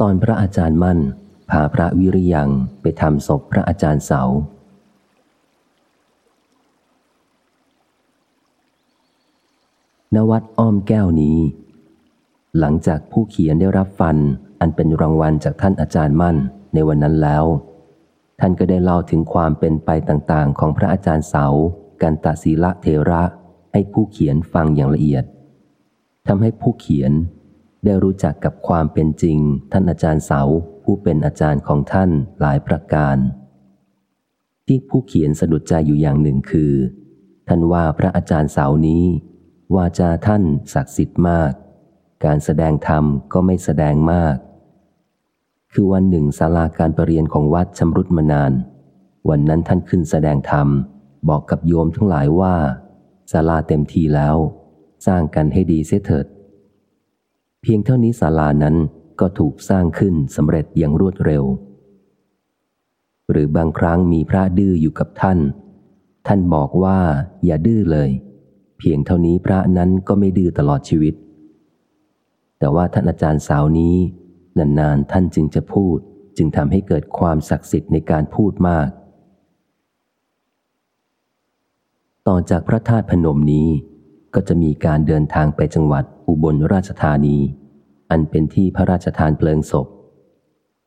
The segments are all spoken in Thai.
ตอนพระอาจารย์มั่นพาพระวิริยังไปทำศพพระอาจารย์เสานวัดอ้อมแก้วนี้ หลังจากผู้เขียนได้รับฟัน อันเป็นรางวัลจากท่านอาจารย์มั่นในวันนั้นแล้ว ท่านก็ได้เล่าถึงความเป็นไปต่างๆ ของพระอาจารย์เสา กันตศีละเทระ ให้ผู้เขียนฟังอย่างละเอียดทำให้ผู้เขียน ได้รู้จักกับความเป็นจริง ท่านอาจารย์เสาผู้เป็นอาจารย์ของท่านหลายประการ ที่ผู้เขียนสะดุดใจอยู่อย่างหนึ่งคือ ท่านว่าพระอาจารย์เสานี้ วาจาท่านศักดิ์สิทธิ์มาก การแสดงธรรมก็ไม่แสดงมาก คือวันหนึ่งศาลาการประเรียนของวัดชำรุดมานาน วันนั้นท่านขึ้นแสดงธรรม บอกกับโยมทั้งหลายว่าศาลาเต็มทีแล้ว สร้างกันให้ดีเสียเถิด พียงเท่านี้ศาลานั้นก็ถูกสร้างขึ้นสำเร็จอย่างรวดเร็ว หรือบางครั้งมีพระดื้ออยู่กับท่าน ท่านบอกว่าอย่าดื้อเลย เพียงเท่านี้พระนั้นก็ไม่ดื้อตลอดชีวิต แต่ว่าท่านอาจารย์สาวนี้ นานๆท่านจึงจะพูดจึงทำให้เกิดความศักดิ์สิทธิ์ในการพูดมาก ต่อจากพระธาตุพนมนี้ก็จะมีการเดินทางไปจังหวัดอุบลราชธานี อันเป็นที่พระราชทานเพลิงศพ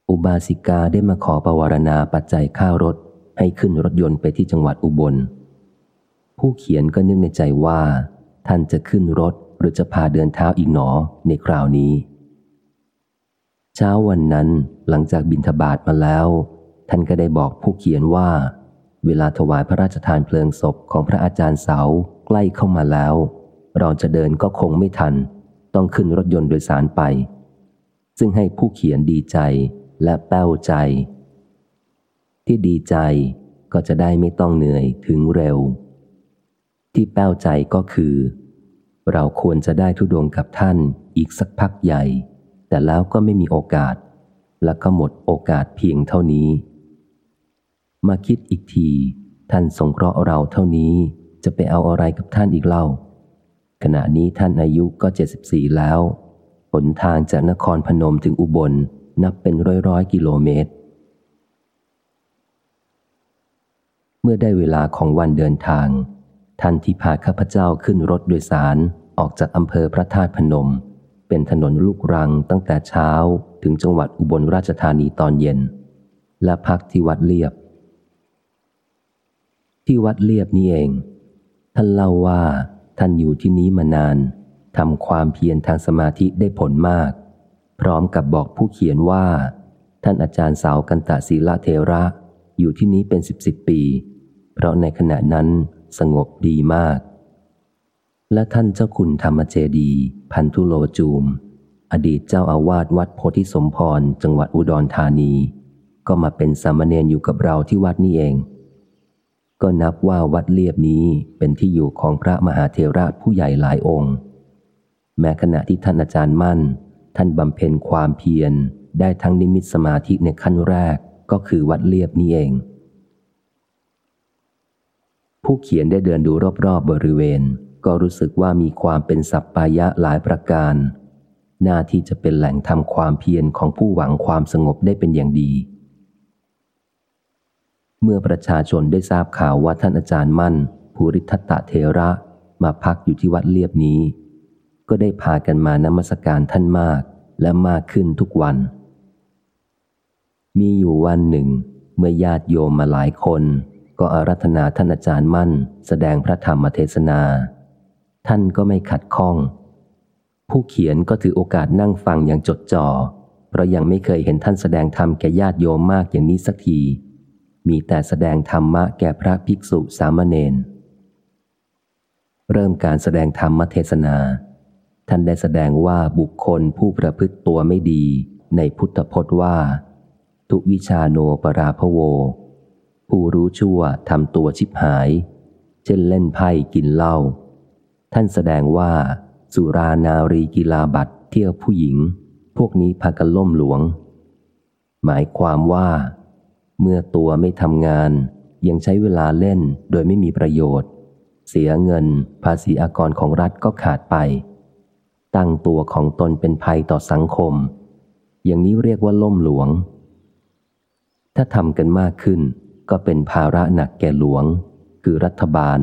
อุบาสิกาได้มาขอประวารณาปัจจัยข้าวรถให้ขึ้นรถยนต์ไปที่จังหวัดอุบล ผู้เขียนก็นึกในใจว่า ท่านจะขึ้นรถหรือจะพาเดินเท้าอีกหนอในคราวนี้ เช้าวันนั้นหลังจากบินทบาทมาแล้ว ท่านก็ได้บอกผู้เขียนว่า เวลาถวายพระราชทานเพลิงศพของพระอาจารย์เสาใกล้เข้ามาแล้ว เราจะเดินก็คงไม่ทัน ต้องขึ้นรถยนต์โดยสารไป ซึ่งให้ผู้เขียนดีใจและแป้วใจ ที่ดีใจก็จะได้ไม่ต้องเหนื่อยถึงเร็ว ที่แป้วใจก็คือ เราควรจะได้ทุดงกับท่านอีกสักพักใหญ่ แต่แล้วก็ไม่มีโอกาส และก็หมดโอกาสเพียงเท่านี้ มาคิดอีกที ท่านสงเคราะห์เราเท่านี้จะไปเอาอะไรกับท่านอีกเล่า ขณะนี้ท่านอายุก็เจ็ดสิบสี่แล้ว หนทางจากนครพนมถึงอุบลนับเป็นร้อยร้อยกิโลเมตร เมื่อได้เวลาของวันเดินทาง ท่านที่พาข้าพเจ้าขึ้นรถโดยสารออกจากอำเภอพระธาตุพนม เป็นถนนลูกรังตั้งแต่เช้าถึงจังหวัดอุบลราชธานีตอนเย็น และพักที่วัดเลียบ ที่วัดเลียบนี่เอง ท่านเล่าว่า ท่านอยู่ที่นี้มานานทำความเพียรทางสมาธิได้ผลมาก พร้อมกับบอกผู้เขียนว่า ท่านอาจารย์สาวกันตะศีละเทระ อยู่ที่นี้เป็นสิบสิบปี เพราะในขณะนั้นสงบดีมาก และท่านเจ้าคุณธรรมเจดี พันธุโลจูม อดีตเจ้าอาวาสวัดโพธิสมพรจังหวัดอุดรธานี ก็มาเป็นสามเณรอยู่กับเราที่วัดนี้เอง ก็นับว่าวัดเลียบนี้เป็นที่อยู่ของพระมหาเทระผู้ใหญ่หลายองค์ แม้ขณะที่ท่านอาจารย์มั่น ท่านบำเพ็ญความเพียรได้ทั้งนิมิตสมาธิในขั้นแรกก็คือวัดเลียบนี้เอง ผู้เขียนได้เดินดูรอบๆบบริเวณ ก็รู้สึกว่ามีความเป็นสัปปายะหลายประการ หน้าที่จะเป็นแหล่งทำความเพียรของผู้หวังความสงบได้เป็นอย่างดี เมื่อประชาชนได้ทราบข่าวว่าท่านอาจารย์มั่น ภูริทัตตะเทระมาพักอยู่ที่วัดเลียบนี้ ก็ได้พากันมานมัสการท่านมากและมากขึ้นทุกวัน มีอยู่วันหนึ่ง เมื่อญาติโยมมาหลายคน ก็อารัธนาท่านอาจารย์มั่น แสดงพระธรรมเทศนา ท่านก็ไม่ขัดข้อง ผู้เขียนก็ถือโอกาสนั่งฟังอย่างจดจอ่อเพราะยังไม่เคยเห็นท่านแสดงธรรมแก่ญาติโยมมากอย่างนี้สักที มีแต่แสดงธรรมะแก่พระภิกษุสามเณร เริ่มการแสดงธรรมเทศนา ท่านได้แสดงว่าบุคคลผู้ประพฤติตัวไม่ดีในพุทธพจน์ว่า ทุวิชาโนปราพโว ผู้รู้ชั่วทำตัวชิบหาย เช่นเล่นไพ่กินเหล้า ท่านแสดงว่า สุรานารีกีฬาบัตเที่ยวผู้หญิง พวกนี้พากันล่มหลวง หมายความว่า เมื่อตัวไม่ทำงาน ยังใช้เวลาเล่นโดยไม่มีประโยชน์ เสียเงิน ภาษีอากรของรัฐก็ขาดไป ตั้งตัวของตนเป็นภัยต่อสังคม อย่างนี้เรียกว่าล่มหลวง ถ้าทำกันมากขึ้น ก็เป็นภาระหนักแก่หลวง คือรัฐบาล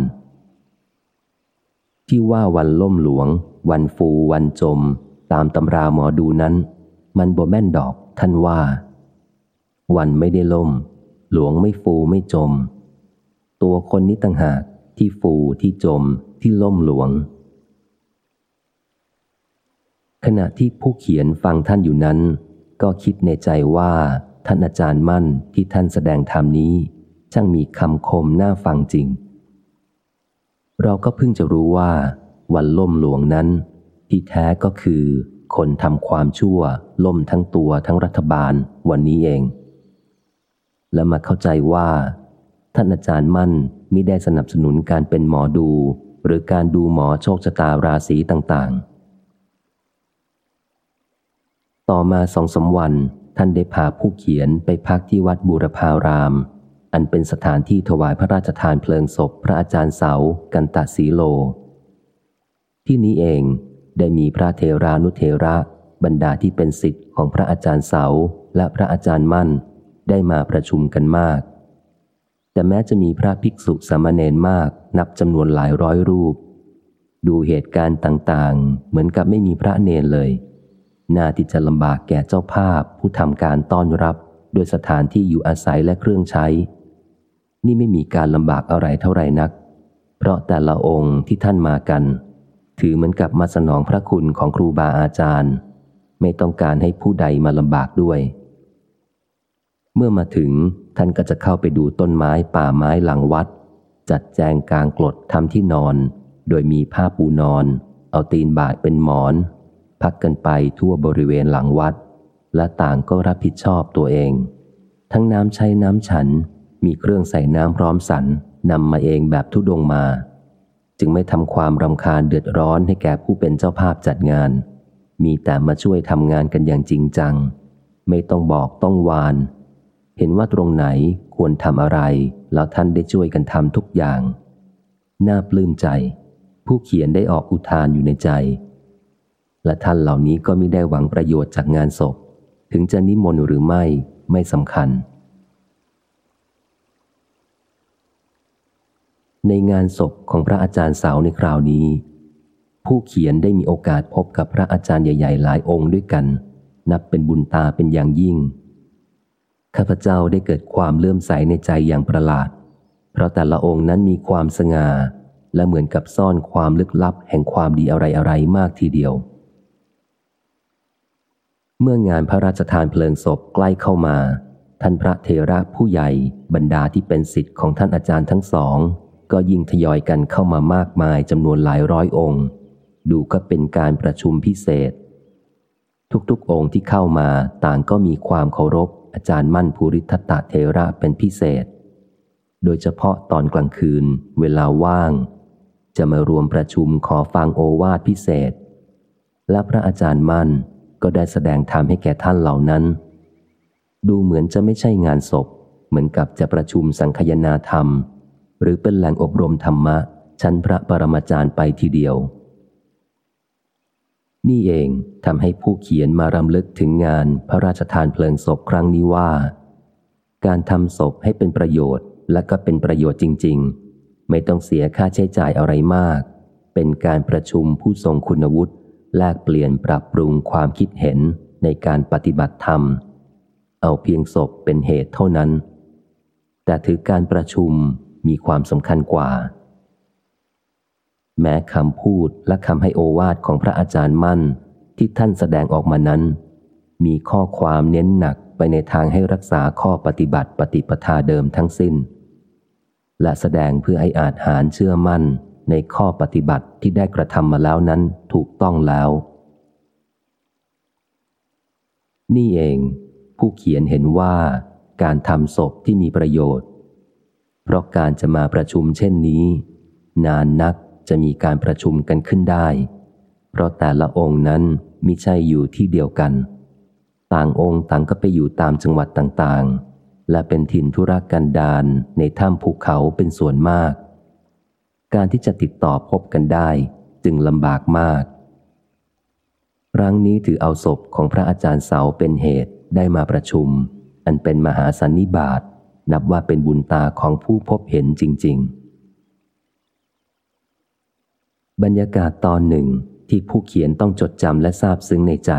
ที่ว่าวันล่มหลวง วันฟู วันจม ตามตำราหมอดูนั้น มันบ่แม่นดอกท่านว่า วันไม่ได้ล่ม หลวงไม่ฟูไม่จม ตัวคนนี้ต่างหากที่ฟูที่จมที่ล่มหลวง ขณะที่ผู้เขียนฟังท่านอยู่นั้น ก็คิดในใจว่าท่านอาจารย์มั่นที่ท่านแสดงธรรมนี้ ช่างมีคำคมน่าฟังจริง เราก็เพิ่งจะรู้ว่า วันล่มหลวงนั้น ที่แท้ก็คือคนทำความชั่วล่มทั้งตัวทั้งรัฐบาลวันนี้เอง และมาเข้าใจว่า ท่านอาจารย์มั่นมิได้สนับสนุนการเป็นหมอดู หรือการดูหมอโชคชะตาราศีต่างๆ ต่อมาสองสาวันท่านได้พาผู้เขียนไปพักที่วัดบูรพาราม อันเป็นสถานที่ถวายพระราชทานเพลิงศพพระอาจารย์เสา กันตะสีโล ที่นี้เองได้มีพระเทรานุเทระบรรดาที่เป็นสิทธิ์ของพระอาจารย์เสาและพระอาจารย์มั่น ได้มาประชุมกันมาก แต่แม้จะมีพระภิกษุสามเณรมากนับจำนวนหลายร้อยรูป ดูเหตุการณ์ต่างๆ เหมือนกับไม่มีพระเนรเลย น่าที่จะลำบากแก่เจ้าภาพผู้ทำการต้อนรับด้วยสถานที่อยู่อาศัยและเครื่องใช้ นี่ไม่มีการลำบากอะไรเท่าไรนัก เพราะแต่ละองค์ที่ท่านมากัน ถือเหมือนกับมาสนองพระคุณของครูบาอาจารย์ ไม่ต้องการให้ผู้ใดมาลำบากด้วย เมื่อมาถึงท่านก็จะเข้าไปดูต้นไม้ป่าไม้หลังวัด จัดแจงกลางกรดทำที่นอน โดยมีผ้าปูนอน เอาตีนบาดเป็นหมอน พักกันไปทั่วบริเวณหลังวัด และต่างก็รับผิดชอบตัวเอง ทั้งน้ำใช้น้ำฉัน มีเครื่องใส่น้ำพร้อมสันนำมาเองแบบทุดงมา จึงไม่ทำความรำคาญเดือดร้อนให้แก่ผู้เป็นเจ้าภาพจัดงาน มีแต่มาช่วยทำงานกันอย่างจริงจัง ไม่ต้องบอกต้องวาน เห็นว่าตรงไหนควรทำอะไร แล้วท่านได้ช่วยกันทำทุกอย่าง น่าปลื้มใจ ผู้เขียนได้ออกอุทานอยู่ในใจ และท่านเหล่านี้ก็ไม่ได้หวังประโยชน์จากงานศพ ถึงจะนิมนต์หรือไม่ไม่สำคัญ ในงานศพของพระอาจารย์สาวในคราวนี้ ผู้เขียนได้มีโอกาสพบกับพระอาจารย์ใหญ่ ๆ หลายองค์ด้วยกัน นับเป็นบุญตาเป็นอย่างยิ่ง ข้าพเจ้าได้เกิดความเลื่อมใสในใจอย่างประหลาด เพราะแต่ละองค์นั้นมีความสง่า และเหมือนกับซ่อนความลึกลับแห่งความดีอะไรๆมากทีเดียว เมื่องานพระราชทานเพลิงศพใกล้เข้ามา ท่านพระเทระผู้ใหญ่บรรดาที่เป็นสิทธิ์ของท่านอาจารย์ทั้งสอง ก็ยิ่งทยอยกันเข้ามามากมายจำนวนหลายร้อยองค์ ดูก็เป็นการประชุมพิเศษ ทุกๆองค์ที่เข้ามาต่างก็มีความเคารพ อาจารย์มั่นภูริทัตตเทระเป็นพิเศษ โดยเฉพาะตอนกลางคืนเวลาว่าง จะมารวมประชุมขอฟังโอวาทพิเศษ และพระอาจารย์มั่นก็ได้แสดงธรรมให้แก่ท่านเหล่านั้น ดูเหมือนจะไม่ใช่งานศพ เหมือนกับจะประชุมสังคยนาธรรม หรือเป็นแหล่งอบรมธรรมะชั้นพระปรมาจารย์ไปทีเดียว นี่เองทำให้ผู้เขียนมารำลึกถึงงานพระราชทานเพลิงศพครั้งนี้ว่า การทำศพให้เป็นประโยชน์และก็เป็นประโยชน์จริง ๆ ไม่ต้องเสียค่าใช้จ่ายอะไรมาก เป็นการประชุมผู้ทรงคุณวุฒิแลกเปลี่ยนปรับปรุงความคิดเห็นในการปฏิบัติธรรม เอาเพียงศพเป็นเหตุเท่านั้น แต่ถือการประชุมมีความสำคัญกว่า แม้คำพูดและคำให้โอวาทของพระอาจารย์มั่นที่ท่านแสดงออกมานั้น มีข้อความเน้นหนักไปในทางให้รักษาข้อปฏิบัติปฏิปทาเดิมทั้งสิ้น และแสดงเพื่อให้อาจหารเชื่อมั่นในข้อปฏิบัติที่ได้กระทำมาแล้วนั้นถูกต้องแล้ว นี่เอง ผู้เขียนเห็นว่าการทำศพที่มีประโยชน์ เพราะการจะมาประชุมเช่นนี้ นานนัก จะมีการประชุมกันขึ้นได้ เพราะแต่ละองค์นั้นมิใช่อยู่ที่เดียวกัน ต่างองค์ต่างก็ไปอยู่ตามจังหวัดต่างๆ และเป็นถิ่นธุรกันดารในถ้ำภูเขาเป็นส่วนมาก การที่จะติดต่อพบกันได้จึงลำบากมากครั้งนี้ถือเอาศพของพระอาจารย์เสาเป็นเหตุได้มาประชุม อันเป็นมหาสันนิบาตนับว่าเป็นบุญตาของผู้พบเห็นจริง ๆ บรรยากาศตอนหนึ่งที่ผู้เขียนต้องจดจำและทราบซึ้งในใจ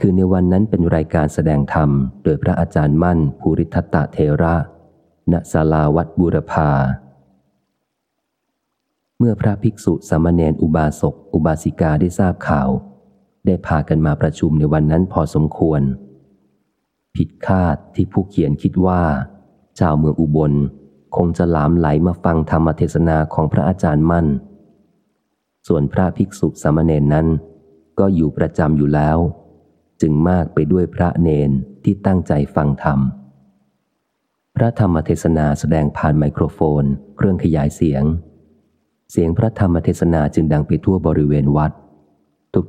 คือในวันนั้นเป็นรายการแสดงธรรม โดยพระอาจารย์มั่นภูริทัตตะเทระ ณศาลาวัดบูรพา เมื่อพระภิกษุสามเณรอุบาสก อุบาสิกาได้ทราบข่าว ได้พากันมาประชุมในวันนั้นพอสมควร ผิดคาดที่ผู้เขียนคิดว่า ชาวเมืองอุบล คงจะหลามไหลมาฟังธรรมเทศนาของพระอาจารย์มั่น ส่วนพระภิกษุสามเณรนั้น ก็อยู่ประจำอยู่แล้ว จึงมากไปด้วยพระเนนที่ตั้งใจฟังธรรม พระธรรมเทศนาแสดงผ่านไมโครโฟน เครื่องขยายเสียง เสียงพระธรรมเทศนาจึงดังไปทั่วบริเวณวัด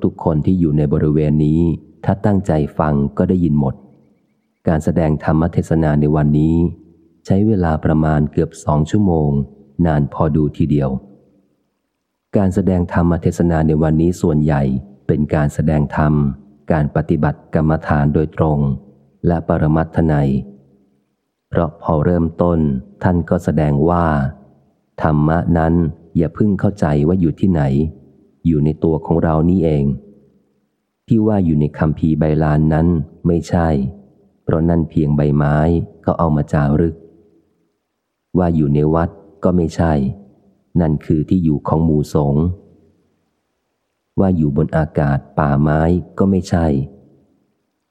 ทุกๆ คนที่อยู่ในบริเวณนี้ ถ้าตั้งใจฟังก็ได้ยินหมด การแสดงธรรมเทศนาในวันนี้ ใช้เวลาประมาณเกือบสองชั่วโมง นานพอดูทีเดียว การแสดงธรรมเทศนาในวันนี้ส่วนใหญ่เป็นการแสดงธรรม การปฏิบัติกรรมฐานโดยตรง และปรมัตถนัย เพราะพอเริ่มต้นท่านก็แสดงว่า ธรรมะนั้นอย่าพิ่งเข้าใจว่าอยู่ที่ไหน อยู่ในตัวของเรานี่เอง ที่ว่าอยู่ในคำพีใบลานนั้นไม่ใช่ เพราะนั่นเพียงใบไม้ก็เอามาจารึก ว่าอยู่ในวัดก็ไม่ใช่ นั่นคือที่อยู่ของหมู่สงว่าอยู่บนอากาศป่าไม้ก็ไม่ใช่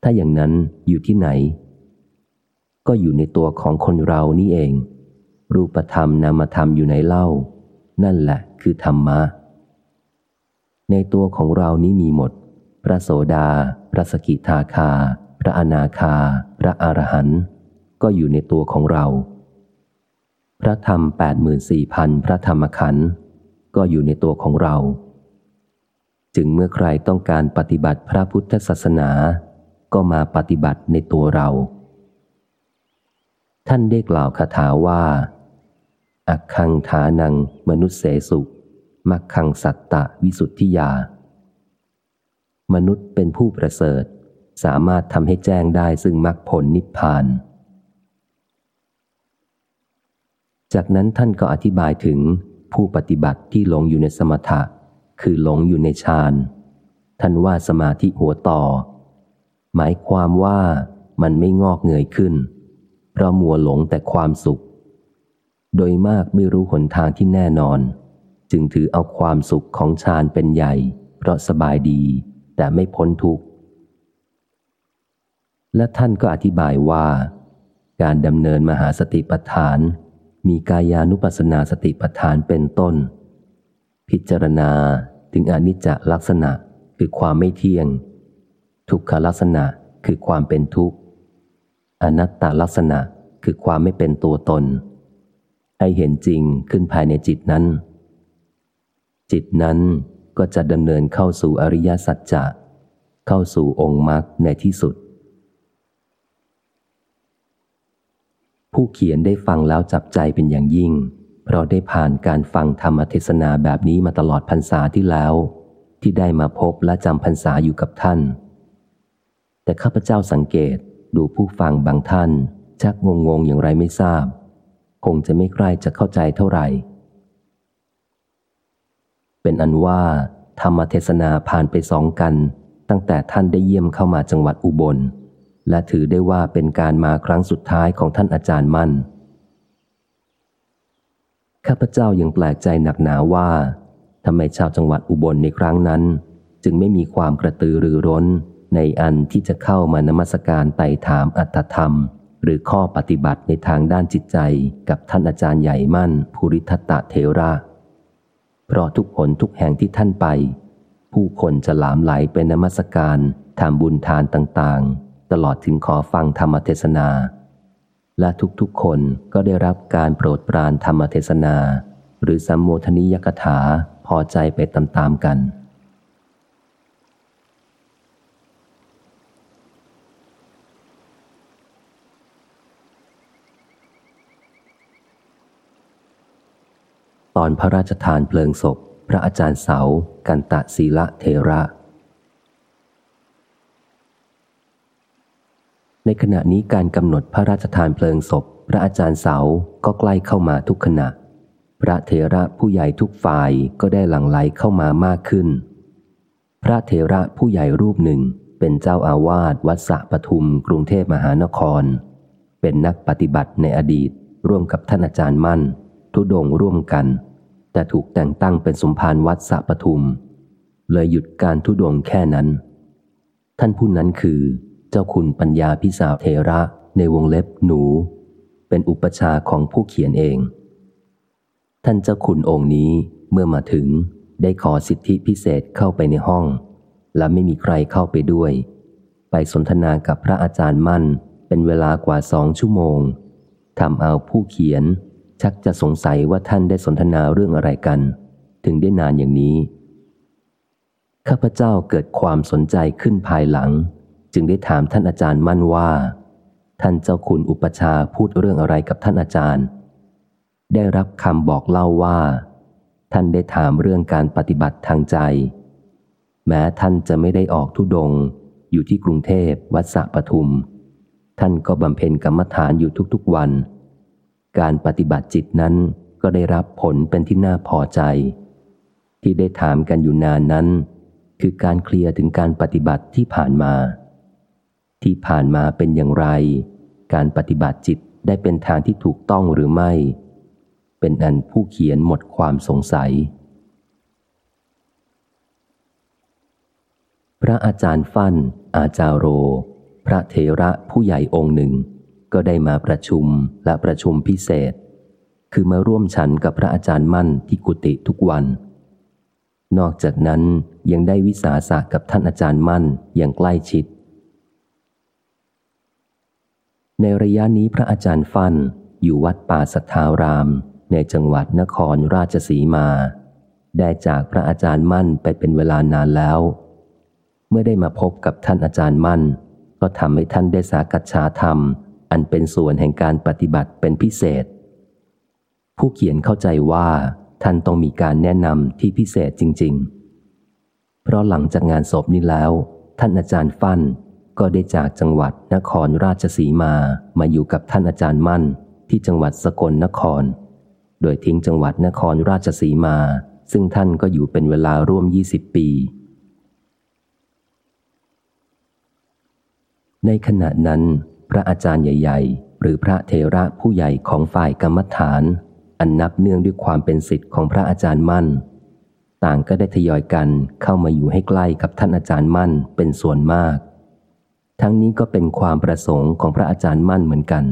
ถ้าอย่างนั้นอยู่ที่ไหน ก็อยู่ในตัวของคนเรานี่เอง รูปธรรมนามธรรมอยู่ในเล่า นั่นแหละคือธรรมะ ในตัวของเรานี้มีหมด พระโสดา พระสกิทาคา พระอนาคา พระอรหันต์ก็อยู่ในตัวของเรา พระธรรมแปดหมื่นสี่พันพระธรรมขันธ์ก็อยู่ในตัวของเรา จึงเมื่อใครต้องการปฏิบัติพระพุทธศาสนา ก็มาปฏิบัติในตัวเรา ท่านได้กล่าวคาถาว่า อักขังฐานัง มนุษย์เสสุมักขังสัตตะวิสุทธิยา มนุษย์เป็นผู้ประเสริฐ สามารถทำให้แจ้งได้ซึ่งมรรคผลนิพพาน จากนั้นท่านก็อธิบายถึงผู้ปฏิบัติที่หลงอยู่ในสมถะ คือหลงอยู่ในฌานท่านว่าสมาธิหัวต่อ หมายความว่ามันไม่งอกเงยขึ้น เพราะมัวหลงแต่ความสุข โดยมากไม่รู้หนทางที่แน่นอน จึงถือเอาความสุขของฌานเป็นใหญ่ เพราะสบายดี แต่ไม่พ้นทุกข์ และท่านก็อธิบายว่า การดำเนินมหาสติปัฏฐาน มีกายานุปัสสนาสติปัฏฐานเป็นต้น พิจารณาถึงอนิจจลักษณะคือความไม่เที่ยง ทุกขลักษณะคือความเป็นทุกข์อนัตตลักษณะคือความไม่เป็นตัวตน ให้เห็นจริงขึ้นภายในจิตนั้น จิตนั้นก็จะดำเนินเข้าสู่อริยสัจจะเข้าสู่องค์มรรคในที่สุด ผู้เขียนได้ฟังแล้วจับใจเป็นอย่างยิ่ง เพราะได้ผ่านการฟังธรรมเทศนาแบบนี้มาตลอดพรรษาที่แล้ว ที่ได้มาพบและจำพรรษาอยู่กับท่าน แต่ข้าพเจ้าสังเกตดูผู้ฟังบางท่าน ชักงงงอย่างไรไม่ทราบ คงจะไม่ใกล้จะเข้าใจเท่าไหร่ เป็นอันว่า ธรรมเทศนาผ่านไปสองกัน ตั้งแต่ท่านได้เยี่ยมเข้ามาจังหวัดอุบล และถือได้ว่าเป็นการมาครั้งสุดท้ายของท่านอาจารย์มั่น ข้าพเจ้ายังแปลกใจหนักหนาว่าทำไมชาวจังหวัดอุบลในครั้งนั้น จึงไม่มีความกระตือรือร้นในอันที่จะเข้ามานมัสการไต่ถามอัตธรรม หรือข้อปฏิบัติในทางด้านจิตใจกับท่านอาจารย์ใหญ่มั่น ภูริทัตตะเทระ เพราะทุกผลทุกแห่งที่ท่านไป ผู้คนจะหลามไหลไปนมัสการทำบุญทานต่างๆ ตลอดถึงขอฟังธรรมเทศนา และทุกๆคนก็ได้รับการโปรดปรานธรรมเทศนา หรือสัมโมทนิยกถาพอใจไปตามๆกัน ตอนพระราชทานเพลิงศพ พระอาจารย์เสา กันตะศีละเทระ ในขณะนี้การกำหนดพระราชทานเพลิงศพ พระอาจารย์เสาก็ใกล้เข้ามาทุกขณะ พระเถระผู้ใหญ่ทุกฝ่ายก็ได้หลั่งไหลเข้ามามากขึ้น พระเถระผู้ใหญ่รูปหนึ่งเป็นเจ้าอาวาสวัดสะปทุม กรุงเทพมหานคร เป็นนักปฏิบัติในอดีต ร่วมกับท่านอาจารย์มั่น ทุดงร่วมกัน แต่ถูกแต่งตั้งเป็นสมภารวัดสะปทุม เลยหยุดการทุดงแค่นั้น ท่านผู้นั้นคือ เจ้าคุณปัญญาพิสาวเทระในวงเล็บหนู เป็นอุปชาของผู้เขียนเอง ท่านเจ้าคุณองค์นี้เมื่อมาถึงได้ขอสิทธิพิเศษเข้าไปในห้อง และไม่มีใครเข้าไปด้วย ไปสนทนากับพระอาจารย์มั่น เป็นเวลากว่าสองชั่วโมงทำเอาผู้เขียน ชักจะสงสัยว่าท่านได้สนทนาเรื่องอะไรกัน ถึงได้นานอย่างนี้ ข้าพเจ้าเกิดความสนใจขึ้นภายหลัง จึงได้ถามท่านอาจารย์มั่นว่า ท่านเจ้าคุณอุปชาพูดเรื่องอะไรกับท่านอาจารย์ ได้รับคำบอกเล่าว่า ท่านได้ถามเรื่องการปฏิบัติทางใจ แม้ท่านจะไม่ได้ออกทุดง อยู่ที่กรุงเทพวัดสะปทุม ท่านก็บำเพ็ญกรรมฐานอยู่ทุกๆวัน การปฏิบัติจิตนั้นก็ได้รับผลเป็นที่น่าพอใจ ที่ได้ถามกันอยู่นานนั้น คือการเคลียร์ถึงการปฏิบัติที่ผ่านมา ที่ผ่านมาเป็นอย่างไร การปฏิบัติจิตได้เป็นทางที่ถูกต้องหรือไม่ เป็นอันผู้เขียนหมดความสงสัย พระอาจารย์ฟั่น อาจารโร พระเทระผู้ใหญ่องค์หนึ่ง ก็ได้มาประชุมและประชุมพิเศษ คือมาร่วมฉันกับพระอาจารย์มั่นที่กุฏิทุกวัน นอกจากนั้นยังได้วิสาสะกับท่านอาจารย์มั่นอย่างใกล้ชิด ในระยะนี้พระอาจารย์ฟั่นอยู่วัดป่าสัทธาราม ในจังหวัดนครราชสีมา ได้จากพระอาจารย์มั่นไปเป็นเวลานานแล้ว เมื่อได้มาพบกับท่านอาจารย์มั่น ก็ทำให้ท่านได้สากัจฉาธรรม อันเป็นส่วนแห่งการปฏิบัติเป็นพิเศษ ผู้เขียนเข้าใจว่าท่านต้องมีการแนะนำที่พิเศษจริง ๆ เพราะหลังจากงานศพนี้แล้ว ท่านอาจารย์ฟั่น ก็ได้จากจังหวัดนครราชสีมามาอยู่กับท่านอาจารย์มั่น ที่จังหวัดสกลนคร โดยทิ้งจังหวัดนครราชสีมา ซึ่งท่านก็อยู่เป็นเวลาร่วม 20 ปี ในขณะนั้น พระอาจารย์ใหญ่ ๆ หรือพระเทระผู้ใหญ่ของฝ่ายกรรมฐาน อันนับเนื่องด้วยความเป็นสิทธิ์ของพระอาจารย์มั่น ต่างก็ได้ทยอยกันเข้ามาอยู่ให้ใกล้กับท่านอาจารย์มั่นเป็นส่วนมาก ทั้งนี้ก็เป็นความประสงค์ของพระอาจารย์มั่นเหมือนกัน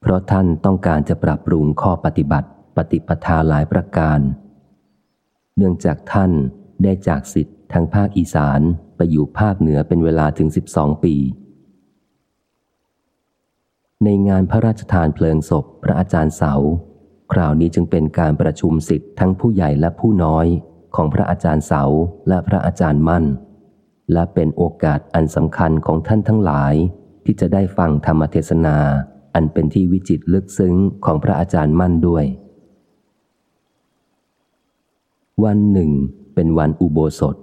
เพราะท่านต้องการจะปรับปรุงข้อปฏิบัติ ปฏิปทาหลายประการ เนื่องจากท่านได้จากสิทธิ์ทางภาคอีสานไปอยู่ภาคเหนือเป็นเวลาถึง 12 ปี ในงานพระราชทานเพลิงศพพระอาจารย์เสา คราวนี้จึงเป็นการประชุมสิทธิ์ทั้งผู้ใหญ่และผู้น้อยของพระอาจารย์เสาและพระอาจารย์มั่น และเป็นโอกาสอันสำคัญของท่านทั้งหลาย ที่จะได้ฟังธรรมเทศนา อันเป็นที่วิจิตลึกซึ้งของพระอาจารย์มั่นด้วย วันหนึ่ง เป็นวันอุโบสถ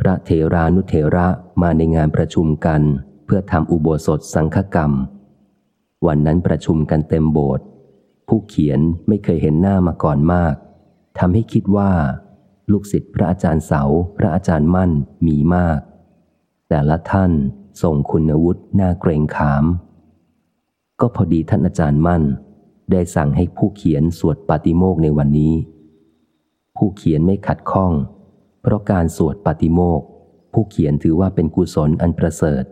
พระเทรานุเทระมาในงานประชุมกัน เพื่อทำอุโบสถสังฆกรรม วันนั้นประชุมกันเต็มโบสถ์ผู้เขียนไม่เคยเห็นหน้ามาก่อนมากทำให้คิดว่า ลูกศิษย์พระอาจารย์เสา พระอาจารย์มั่นมีมาก แต่ละท่านส่งคุณวุฒิน่าเกรงขาม ก็พอดีท่านอาจารย์มั่น ได้สั่งให้ผู้เขียนสวดปาติโมกในวันนี้ ผู้เขียนไม่ขัดข้อง เพราะการสวดปาติโมกผู้เขียนถือว่าเป็นกุศลอันประเสริฐ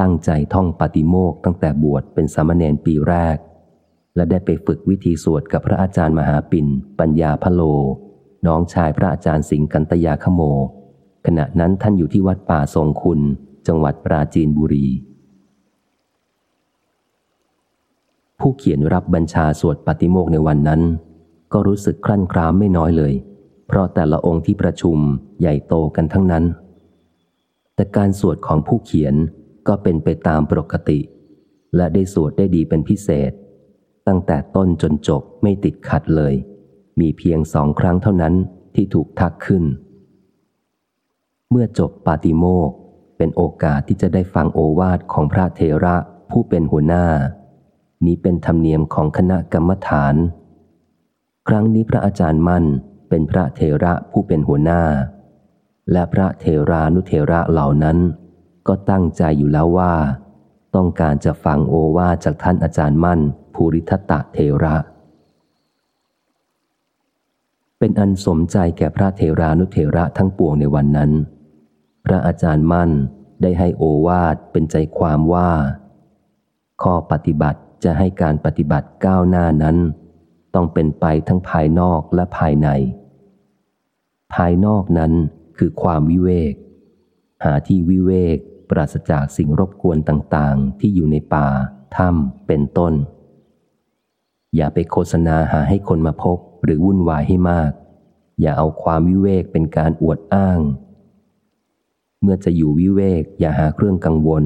ตั้งใจท่องปาติโมกตั้งแต่บวชเป็นสามเณรปีแรก และได้ไปฝึกวิธีสวดกับพระอาจารย์มหาปิ่น ปัญญาพโล น้องชายพระอาจารย์สิงกันตยาขโม ขณะนั้นท่านอยู่ที่วัดป่าทรงคุณ จังหวัดปราจีนบุรี ผู้เขียนรับบัญชาสวดปฏิโมกในวันนั้น ก็รู้สึกครั่นครามไม่น้อยเลย เพราะแต่ละองค์ที่ประชุมใหญ่โตกันทั้งนั้น แต่การสวดของผู้เขียนก็เป็นไปตามปกติ และได้สวดได้ดีเป็นพิเศษ ตั้งแต่ต้นจนจบไม่ติดขัดเลย มีเพียงสองครั้งเท่านั้นที่ถูกทักขึ้น เมื่อจบปาติโมกเป็นโอกาสที่จะได้ฟังโอวาทของพระเทระผู้เป็นหัวหน้า นี้เป็นธรรมเนียมของคณะกรรมฐาน ครั้งนี้พระอาจารย์มั่นเป็นพระเทระผู้เป็นหัวหน้า และพระเทรานุเทระเหล่านั้น ก็ตั้งใจอยู่แล้วว่า ต้องการจะฟังโอวาจากท่านอาจารย์มั่น ภูริทัตะเทระ เป็นอันสมใจแก่พระเทรานุเทระทั้งปวงในวันนั้น พระอาจารย์มั่นได้ให้โอวาทเป็นใจความว่า ข้อปฏิบัติจะให้การปฏิบัติก้าวหน้านั้น ต้องเป็นไปทั้งภายนอกและภายใน ภายนอกนั้นคือความวิเวก หาที่วิเวกปราศจากสิ่งรบกวนต่างๆ ที่อยู่ในป่า ถ้ำเป็นต้น อย่าไปโฆษณาหาให้คนมาพบหรือวุ่นวายให้มาก อย่าเอาความวิเวกเป็นการอวดอ้าง เมื่อจะอยู่วิเวกอย่าหาเครื่องกังวล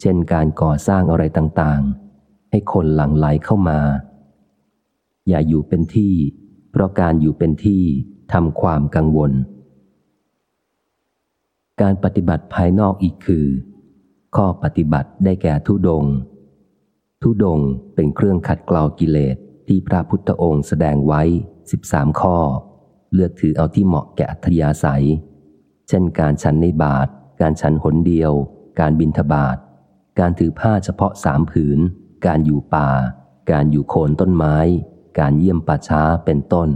เช่นการก่อสร้างอะไรต่างๆ ให้คนหลั่งไหลเข้ามา อย่าอยู่เป็นที่ เพราะการอยู่เป็นที่ทำความกังวล การปฏิบัติภายนอกอีกคือ ข้อปฏิบัติได้แก่ทุดง ทุดงเป็นเครื่องขัดเกลากิเลสที่พระพุทธองค์แสดงไว้ 13 ข้อ เลือกถือเอาที่เหมาะแก่อัธยาศัย ช่นการฉันในบาท การฉันหนเดียว การบินทบาท การถือผ้าเฉพาะสามผืน การอยู่ป่า การอยู่โคนต้นไม้ การเยี่ยมป่าช้าเป็นต้น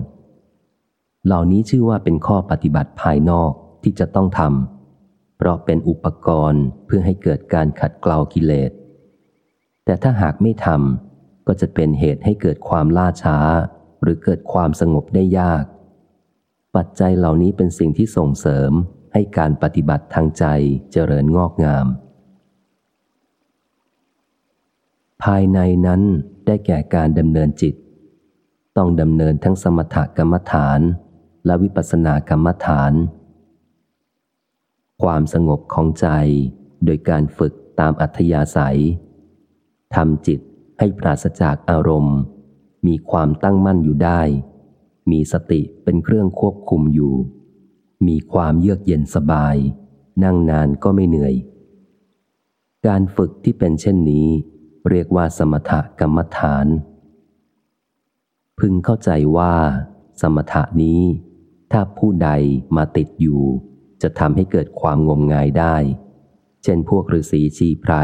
เหล่านี้ชื่อว่าเป็นข้อปฏิบัติภายนอกที่จะต้องทำเพราะเป็นอุปกรณ์เพื่อให้เกิดการขัดเกลากิเลส แต่ถ้าหากไม่ทำก็จะเป็นเหตุให้เกิดความล่าช้า หรือเกิดความสงบได้ยาก ปัจจัยเหล่านี้เป็นสิ่งที่ส่งเสริม ให้การปฏิบัติทางใจเจริญงอกงาม ภายในนั้นได้แก่การดำเนินจิต ต้องดำเนินทั้งสมถกรรมฐานและวิปัสสนากรรมฐาน ความสงบของใจโดยการฝึกตามอัธยาศัยทำจิตให้ปราศจากอารมณ์ มีความตั้งมั่นอยู่ได้ มีสติเป็นเครื่องควบคุมอยู่ มีความเยือกเย็นสบาย นั่งนานก็ไม่เหนื่อย การฝึกที่เป็นเช่นนี้ เรียกว่าสมถกรรมฐาน พึงเข้าใจว่า สมถะนี้ ถ้าผู้ใดมาติดอยู่ จะทำให้เกิดความงมงายได้ เช่นพวกฤาษีชีไพร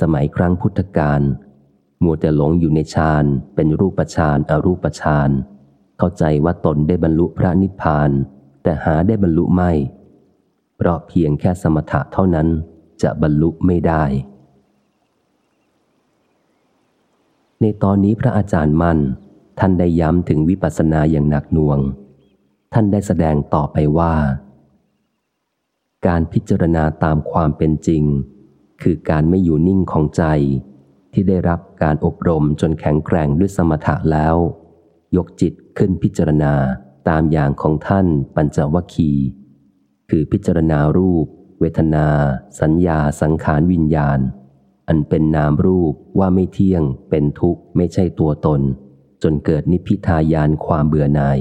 สมัยครั้งพุทธกาลมัวแต่หลงอยู่ในฌานเป็นรูปฌานอรูปฌานเข้าใจว่าตนได้บรรลุพระนิพพาน แต่หาได้บรรลุไม่ เพราะเพียงแค่สมถะเท่านั้นจะบรรลุไม่ได้ ในตอนนี้พระอาจารย์มั่น ท่านได้ย้ำถึงวิปัสสนาอย่างหนักหน่วง ท่านได้แสดงต่อไปว่า การพิจารณาตามความเป็นจริง คือการไม่อยู่นิ่งของใจ ที่ได้รับการอบรมจนแข็งแกร่งด้วยสมถะแล้ว ยกจิตขึ้นพิจารณา ตามอย่างของท่านปัญจวคีคือพิจารณารูป เวทนา สัญญาสังขารวิญญาณ อันเป็นนามรูปว่าไม่เที่ยง เป็นทุกข์ไม่ใช่ตัวตน จนเกิดนิพพิทายานความเบื่อหน่าย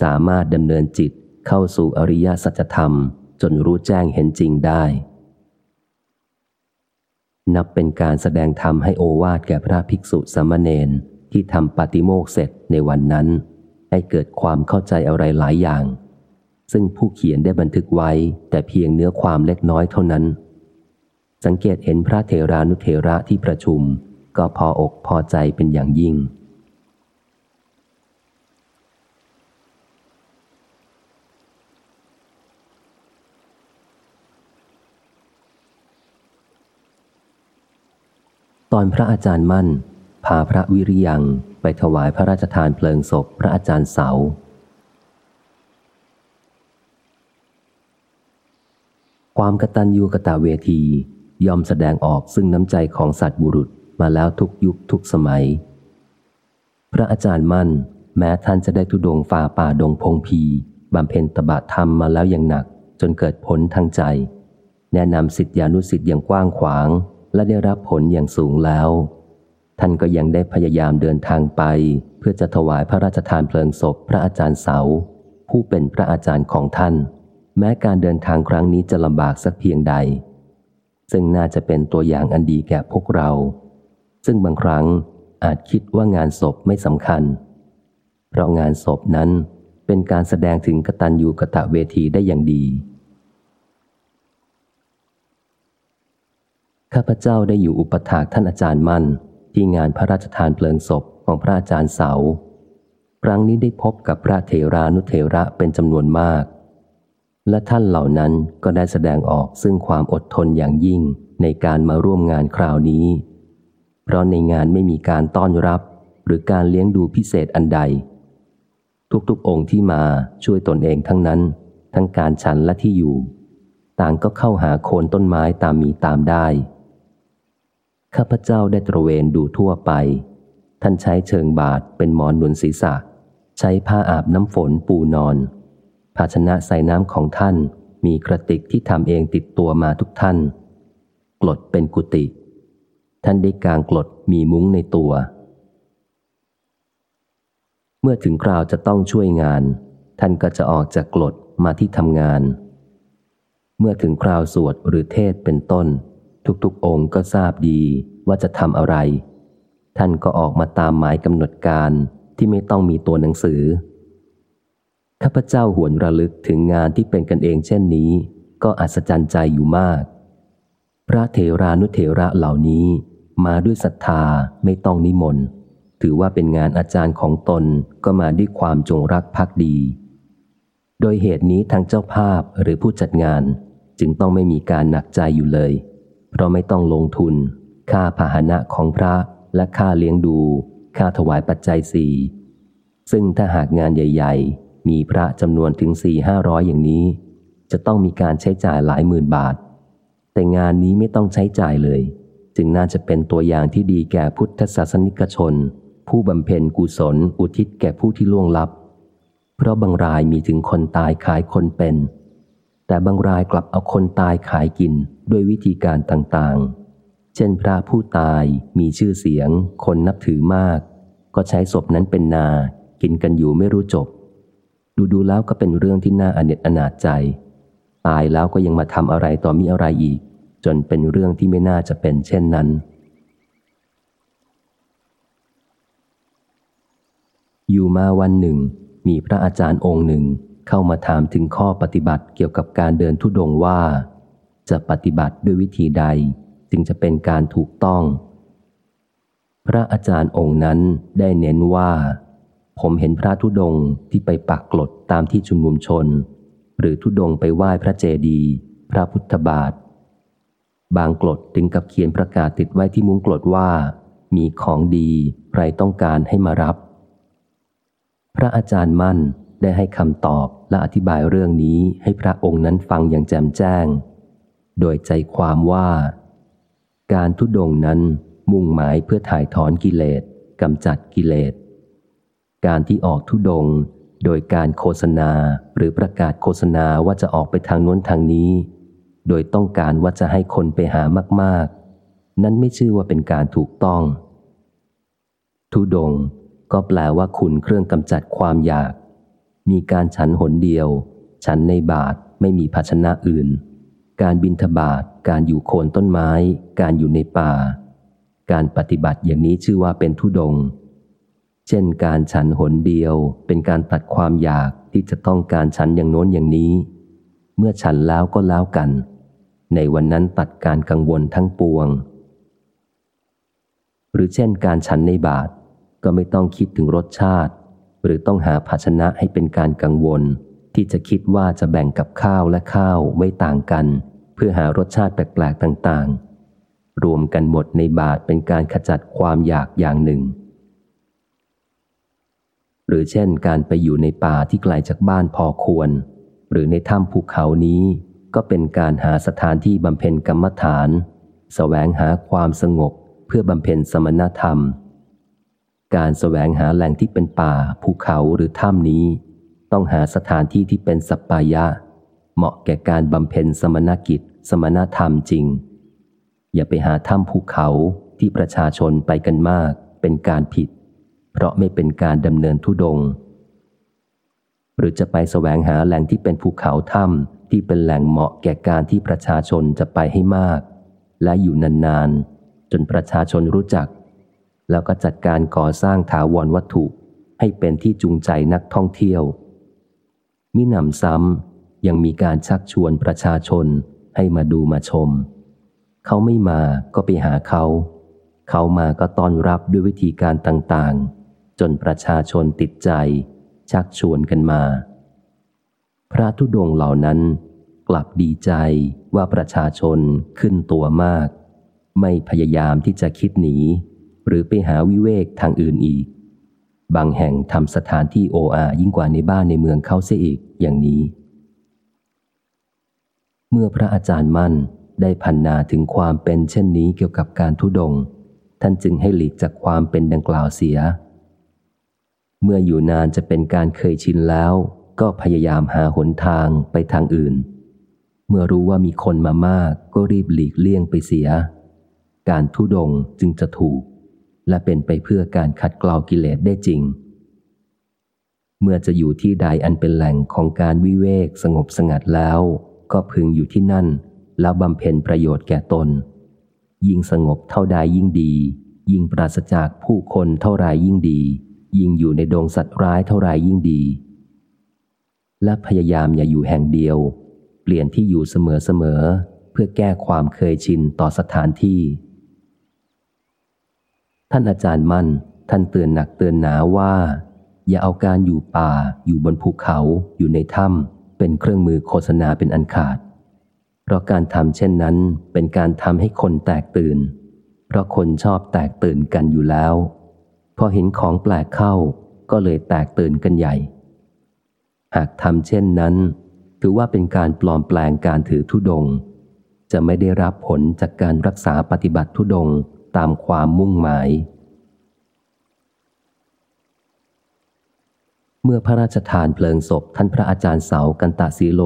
สามารถดำเนินจิตเข้าสู่อริยสัจธรรม จนรู้แจ้งเห็นจริงได้ นับเป็นการแสดงธรรมให้โอวาทแก่พระภิกษุสามเณรที่ทำปฏิโมกเสร็จในวันนั้น ให้เกิดความเข้าใจอะไรหลายอย่าง ซึ่งผู้เขียนได้บันทึกไว้แต่เพียงเนื้อความเล็กน้อยเท่านั้น สังเกตเห็นพระเทรานุเทระที่ประชุม ก็พออกพอใจเป็นอย่างยิ่ง ตอนพระอาจารย์มั่น พาพระวิริยัง ไปถวายพระราชทานเพลิงศพพระอาจารย์เสา ความกตัญญูกะตะเวทียอมแสดงออกซึ่งน้ำใจของสัตว์บุรุษมาแล้วทุกยุคทุกสมัย พระอาจารย์มั่น แม้ท่านจะได้ทุดงฝ่าป่าดงพงพีบำเพ็ญตบะธรรมมาแล้วอย่างหนัก จนเกิดผลทางใจ แนะนำสิทธิานุสิทธิ์อย่างกว้างขวาง และได้รับผลอย่างสูงแล้ว ท่านก็ยังได้พยายามเดินทางไป เพื่อจะถวายพระราชทานเพลิงศพพระอาจารย์เสา ผู้เป็นพระอาจารย์ของท่าน แม้การเดินทางครั้งนี้จะลำบากสักเพียงใด ซึ่งน่าจะเป็นตัวอย่างอันดีแก่พวกเรา ซึ่งบางครั้งอาจคิดว่างานศพไม่สำคัญ เพราะงานศพนั้นเป็นการแสดงถึงกตัญญูกะตะเวทีได้อย่างดี ข้าพเจ้าได้อยู่อุปถากท่านอาจารย์มั่น ที่งานพระราชทานเพลิงศพของพระอาจารย์เสา ครั้งนี้ได้พบกับพระเทรานุเทระเป็นจำนวนมาก และท่านเหล่านั้นก็ได้แสดงออกซึ่งความอดทนอย่างยิ่งในการมาร่วมงานคราวนี้ เพราะในงานไม่มีการต้อนรับ หรือการเลี้ยงดูพิเศษอันใด ทุกๆองค์ที่มาช่วยตนเองทั้งนั้น ทั้งการฉันและที่อยู่ ต่างก็เข้าหาโคนต้นไม้ตามมีตามได้ ข้าพเจ้าได้ตระเวนดูทั่วไป ท่านใช้เชิงบาทเป็นหมอนหนุนศีรษะ ใช้ผ้าอาบน้ำฝนปูนอน ภาชนะใส่น้ำของท่านมีกระติกที่ทำเองติดตัวมาทุกท่าน กลดเป็นกุฏิท่านได้กางกลดมีมุ้งในตัว เมื่อถึงคราวจะต้องช่วยงาน ท่านก็จะออกจากกรดมาที่ทำงาน เมื่อถึงคราวสวดหรือเทศเป็นต้น ทุกๆ องค์ก็ทราบดีว่าจะทำอะไร ท่านก็ออกมาตามหมายกำหนดการที่ไม่ต้องมีตัวหนังสือ ข้าพเจ้าหวนระลึกถึงงานที่เป็นกันเองเช่นนี้ ก็อัศจรรย์ใจอยู่มาก พระเทรานุเทระเหล่านี้มาด้วยศรัทธาไม่ต้องนิมนต์ ถือว่าเป็นงานอาจารย์ของตนก็มาด้วยความจงรักภักดี โดยเหตุนี้ทางเจ้าภาพหรือผู้จัดงานจึงต้องไม่มีการหนักใจอยู่เลย เพราะไม่ต้องลงทุน ค่าพาหนะของพระและค่าเลี้ยงดู ค่าถวายปัจจัยสี่ซึ่งถ้าหากงานใหญ่ ๆ มีพระจำนวนถึงสี่ห้าร้อยอย่างนี้ จะต้องมีการใช้จ่ายหลายหมื่นบาท แต่งานนี้ไม่ต้องใช้จ่ายเลย จึงน่าจะเป็นตัวอย่างที่ดีแก่พุทธศาสนิกชน ผู้บำเพ็ญกุศลอุทิศแก่ผู้ที่ล่วงลับ เพราะบางรายมีถึงคนตายขายคนเป็น แต่บางรายกลับเอาคนตายขายกินด้วยวิธีการต่างๆ เช่นพระผู้ตายมีชื่อเสียง คนนับถือมาก ก็ใช้ศพนั้นเป็นนา กินกันอยู่ไม่รู้จบ ดูดูแล้วก็เป็นเรื่องที่น่าอเนจอนาจใจ ตายแล้วก็ยังมาทำอะไรต่อมีอะไรอีก จนเป็นเรื่องที่ไม่น่าจะเป็นเช่นนั้นอยู่มาวันหนึ่ง มีพระอาจารย์องค์หนึ่ง เข้ามาถามถึงข้อปฏิบัติเกี่ยวกับการเดินทุดงว่า จะปฏิบัติด้วยวิธีใดจึงจะเป็นการถูกต้อง พระอาจารย์องค์นั้นได้เน้นว่า ผมเห็นพระทุดงที่ไปปักกลดตามที่ชุมนุมชน หรือทุดงไปไหว้พระเจดีย์พระพุทธบาท บางกลดถึงกับเขียนประกาศติดไว้ที่มุ้งกลดว่า มีของดีใครต้องการให้มารับ พระอาจารย์มั่น ได้ให้คำตอบและอธิบายเรื่องนี้ให้พระองค์นั้นฟังอย่างแจ่มแจ้ง โดยใจความว่า การทุดงนั้นมุ่งหมายเพื่อถ่ายถอนกิเลสกำจัดกิเลส การที่ออกทุดงโดยการโฆษณาหรือประกาศโฆษณาว่าจะออกไปทางน้นทางนี้ โดยต้องการว่าจะให้คนไปหามาก ๆ นั้นไม่ชื่อว่าเป็นการถูกต้อง ทุดงก็แปลว่าคุณเครื่องกำจัดความอยาก มีการฉันหนเดียว ฉันในบาทไม่มีภาชนะอื่น การบินทบาทการอยู่โคนต้นไม้ การอยู่ในป่า การปฏิบัติอย่างนี้ชื่อว่าเป็นทุดง เช่นการฉันหนเดียว เป็นการตัดความอยากที่จะต้องการฉันอย่างโน้นอย่างนี้ เมื่อฉันแล้วก็แล้วกัน ในวันนั้นตัดการกังวลทั้งปวง หรือเช่นการฉันในบาทก็ไม่ต้องคิดถึงรสชาติ หรือต้องหาภาชนะให้เป็นการกังวล ที่จะคิดว่าจะแบ่งกับข้าวและข้าวไว้ต่างกัน เพื่อหารสชาติแปลกๆต่างๆ รวมกันหมดในบาทเป็นการขจัดความอยากอย่างหนึ่ง หรือเช่นการไปอยู่ในป่าที่ไกลจากบ้านพอควร หรือในถ้ำภูเขานี้ก็เป็นการหาสถานที่บำเพ็ญกรรมฐานสแสวงหาความสงบเพื่อบำเพ็ญสมณธรรม การสแสวงหาแหล่งที่เป็นป่า ภูเขาหรือถ้ำนี้ ต้องหาสถานที่ที่เป็นสัปปายะ เหมาะแก่การบำเพ็ญสมณกิจ สมณธรรมจริง อย่าไปหาถ้ำภูเขาที่ประชาชนไปกันมาก เป็นการผิด เพราะไม่เป็นการดำเนินทุดง หรือจะไปสแสวงหาแหล่งที่เป็นภูเขาถ้ำที่เป็นแหล่งเหมาะแก่การที่ประชาชนจะไปให้มาก และอยู่นานๆจนประชาชนรู้จัก แล้วก็จัดการก่อสร้างถาวรวัตถุให้เป็นที่จูงใจนักท่องเที่ยว มิหนำซ้ำยังมีการชักชวนประชาชนให้มาดูมาชม เขาไม่มาก็ไปหาเขา เขามาก็ต้อนรับด้วยวิธีการต่างๆ จนประชาชนติดใจ ชักชวนกันมา พระธุดงเหล่านั้นกลับดีใจว่าประชาชนขึ้นตัวมาก ไม่พยายามที่จะคิดหนี หรือไปหาวิเวกทางอื่นอีก บางแห่งทำสถานที่โออายิ่งกว่าในบ้านในเมืองเขาเสียอีกอย่างนี้ เมื่อพระอาจารย์มั่นได้พันนาถึงความเป็นเช่นนี้เกี่ยวกับการทุดง ท่านจึงให้หลีกจากความเป็นดังกล่าวเสีย เมื่ออยู่นานจะเป็นการเคยชินแล้ว ก็พยายามหาหนทางไปทางอื่น เมื่อรู้ว่ามีคนมามากก็รีบหลีกเลี่ยงไปเสีย การทุดงจึงจะถูก และเป็นไปเพื่อการขัดเกลากิเลสได้จริง เมื่อจะอยู่ที่ใดอันเป็นแหล่งของการวิเวกสงบสงัดแล้ว ก็พึงอยู่ที่นั่น แล้วบำเพ็ญประโยชน์แก่ตน ยิ่งสงบเท่าใดยิ่งดี ยิ่งปราศจากผู้คนเท่าไรยิ่งดี ยิ่งอยู่ในดงสัตว์ร้ายเท่าไรยิ่งดี และพยายามอย่าอยู่แห่งเดียว เปลี่ยนที่อยู่เสมอๆเพื่อแก้ความเคยชินต่อสถานที่ ท่านอาจารย์มั่น ท่านเตือนหนักเตือนหนาว่า อย่าเอาการอยู่ป่า อยู่บนภูเขา อยู่ในถ้ำเป็นเครื่องมือโฆษณาเป็นอันขาด เพราะการทำเช่นนั้นเป็นการทำให้คนแตกตื่น เพราะคนชอบแตกตื่นกันอยู่แล้ว พอเห็นของแปลกเข้า ก็เลยแตกตื่นกันใหญ่ หากทำเช่นนั้น ถือว่าเป็นการปลอมแปลงการถือธุดง จะไม่ได้รับผลจากการรักษาปฏิบัติธุดง ตามความมุ่งหมาย เมื่อพระราชทานเพลิงศพท่านพระอาจารย์เสากันตะสีโล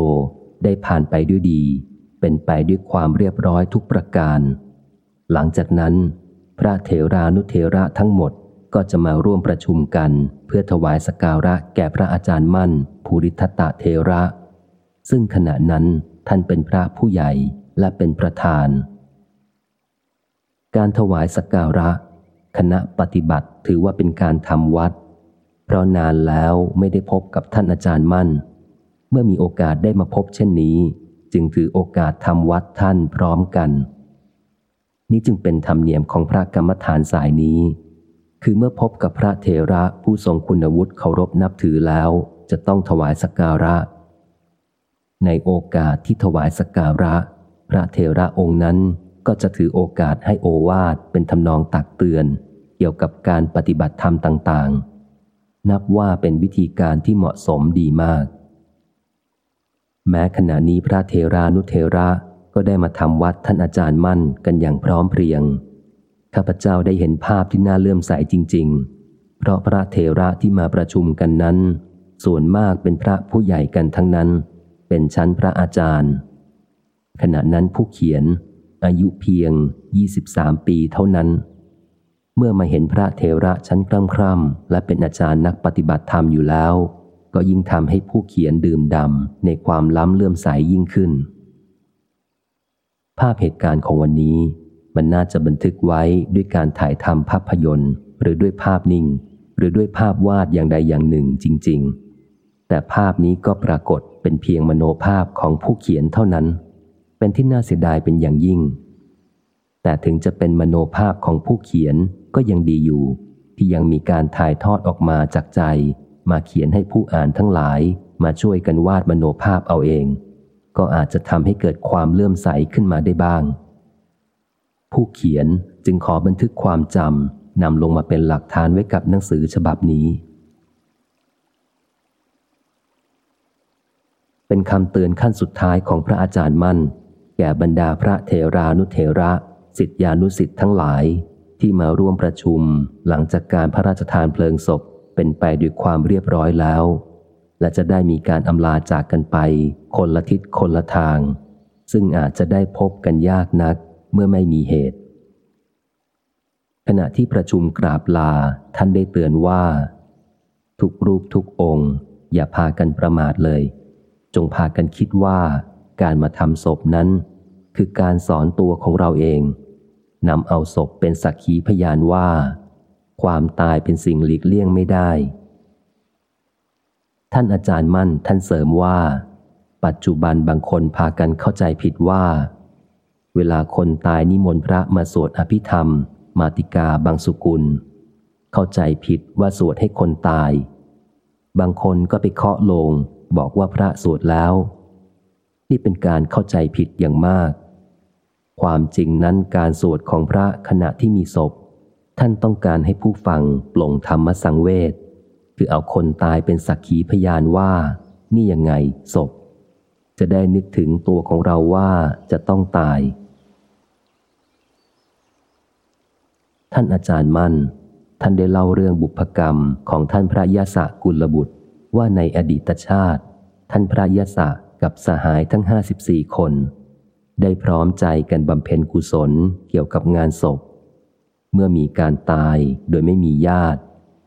ได้ผ่านไปด้วยดี เป็นไปด้วยความเรียบร้อยทุกประการ หลังจากนั้น พระเถรานุเถระทั้งหมดก็จะมาร่วมประชุมกัน เพื่อถวายสการะแก่พระอาจารย์มั่น ภูริทัตะเทระ ซึ่งขณะนั้นท่านเป็นพระผู้ใหญ่และเป็นประธาน การถวายสักการะ คณะปฏิบัติถือว่าเป็นการทำวัด เพราะนานแล้วไม่ได้พบกับท่านอาจารย์มั่น เมื่อมีโอกาสได้มาพบเช่นนี้ จึงถือโอกาสทำวัดท่านพร้อมกัน นี่จึงเป็นธรรมเนียมของพระกรรมฐานสายนี้ คือเมื่อพบกับพระเทระผู้ทรงคุณวุฒิเคารพนับถือแล้ว จะต้องถวายสักการะ ในโอกาสที่ถวายสักการะ พระเทระองค์นั้น ก็จะถือโอกาสให้โอวาทเป็นทำนองตักเตือน เกี่ยวกับการปฏิบัติธรรมต่าง ๆ นับว่าเป็นวิธีการที่เหมาะสมดีมาก แม้ขณะนี้พระเทรานุเทระก็ได้มาทำวัดท่านอาจารย์มั่นกันอย่างพร้อมเพรียง ข้าพเจ้าได้เห็นภาพที่น่าเลื่อมใสจริง ๆ เพราะพระเทระที่มาประชุมกันนั้น ส่วนมากเป็นพระผู้ใหญ่กันทั้งนั้น เป็นชั้นพระอาจารย์ ขณะนั้นผู้เขียน อายุเพียง 23 ปีเท่านั้น เมื่อมาเห็นพระเทระชั้นคร่ำคร่ำและเป็นอาจารย์นักปฏิบัติธรรมอยู่แล้ว ก็ยิ่งทำให้ผู้เขียนดื่มดำในความล้ำเลื่อมใสยยิ่งขึ้น ภาพเหตุการณ์ของวันนี้มันน่าจะบันทึกไว้ด้วยการถ่ายทำภาพยนตร์ หรือด้วยภาพนิ่ง หรือด้วยภาพวาดอย่างใดอย่างหนึ่งจริง ๆ แต่ภาพนี้ก็ปรากฏเป็นเพียงมโนภาพของผู้เขียนเท่านั้น เป็นที่น่าเสียดายเป็นอย่างยิ่ง แต่ถึงจะเป็นมโนภาพของผู้เขียนก็ยังดีอยู่ ที่ยังมีการถ่ายทอดออกมาจากใจ มาเขียนให้ผู้อ่านทั้งหลาย มาช่วยกันวาดมโนภาพเอาเอง ก็อาจจะทำให้เกิดความเลื่อมใสขึ้นมาได้บ้าง ผู้เขียนจึงขอบันทึกความจำนำลงมาเป็นหลักฐานไว้กับหนังสือฉบับนี้เป็นคำเตือนขั้นสุดท้ายของพระอาจารย์มั่น ก่บรรดาพระเทรานุเทระ สิทธิานุสิทธิ์ทั้งหลาย ที่มาร่วมประชุมหลังจากการพระราชทานเพลิงศพเป็นไปด้วยความเรียบร้อยแล้ว และจะได้มีการอำลาจากกันไป คนละทิศคนละทาง ซึ่งอาจจะได้พบกันยากนักเมื่อไม่มีเหตุ ขณะที่ประชุมกราบลาท่านได้เตือนว่า ทุกรูปทุกองค์ อย่าพากันประมาทเลย จงพากันคิดว่าการมาทำศพนั้น คือการสอนตัวของเราเองนำเอาศพเป็นสักขีพยานว่า ความตายเป็นสิ่งหลีกเลี่ยงไม่ได้ ท่านอาจารย์มั่นท่านเสริมว่า ปัจจุบันบางคนพากันเข้าใจผิดว่า เวลาคนตายนิมนต์พระมาสวดอภิธรรม มาติกาบางสุกุล เข้าใจผิดว่าสวดให้คนตาย บางคนก็ไปเคาะลงบอกว่าพระสวดแล้ว นี่เป็นการเข้าใจผิดอย่างมาก ความจริงนั้นการสวดของพระขณะที่มีศพ ท่านต้องการให้ผู้ฟังปลงธรรมสังเวชคือเอาคนตายเป็นสักขีพยานว่า นี่ยังไงศพ จะได้นึกถึงตัวของเราว่าจะต้องตาย ท่านอาจารย์มั่น ท่านได้เล่าเรื่องบุพกรรมของท่านพระยาสะกุลบุตรว่าในอดีตชาติ ท่านพระยศะกับสหายทั้งห้าสิบสี่คน ได้พร้อมใจกันบำเพ็ญกุศลเกี่ยวกับงานศพ เมื่อมีการตายโดยไม่มีญาติ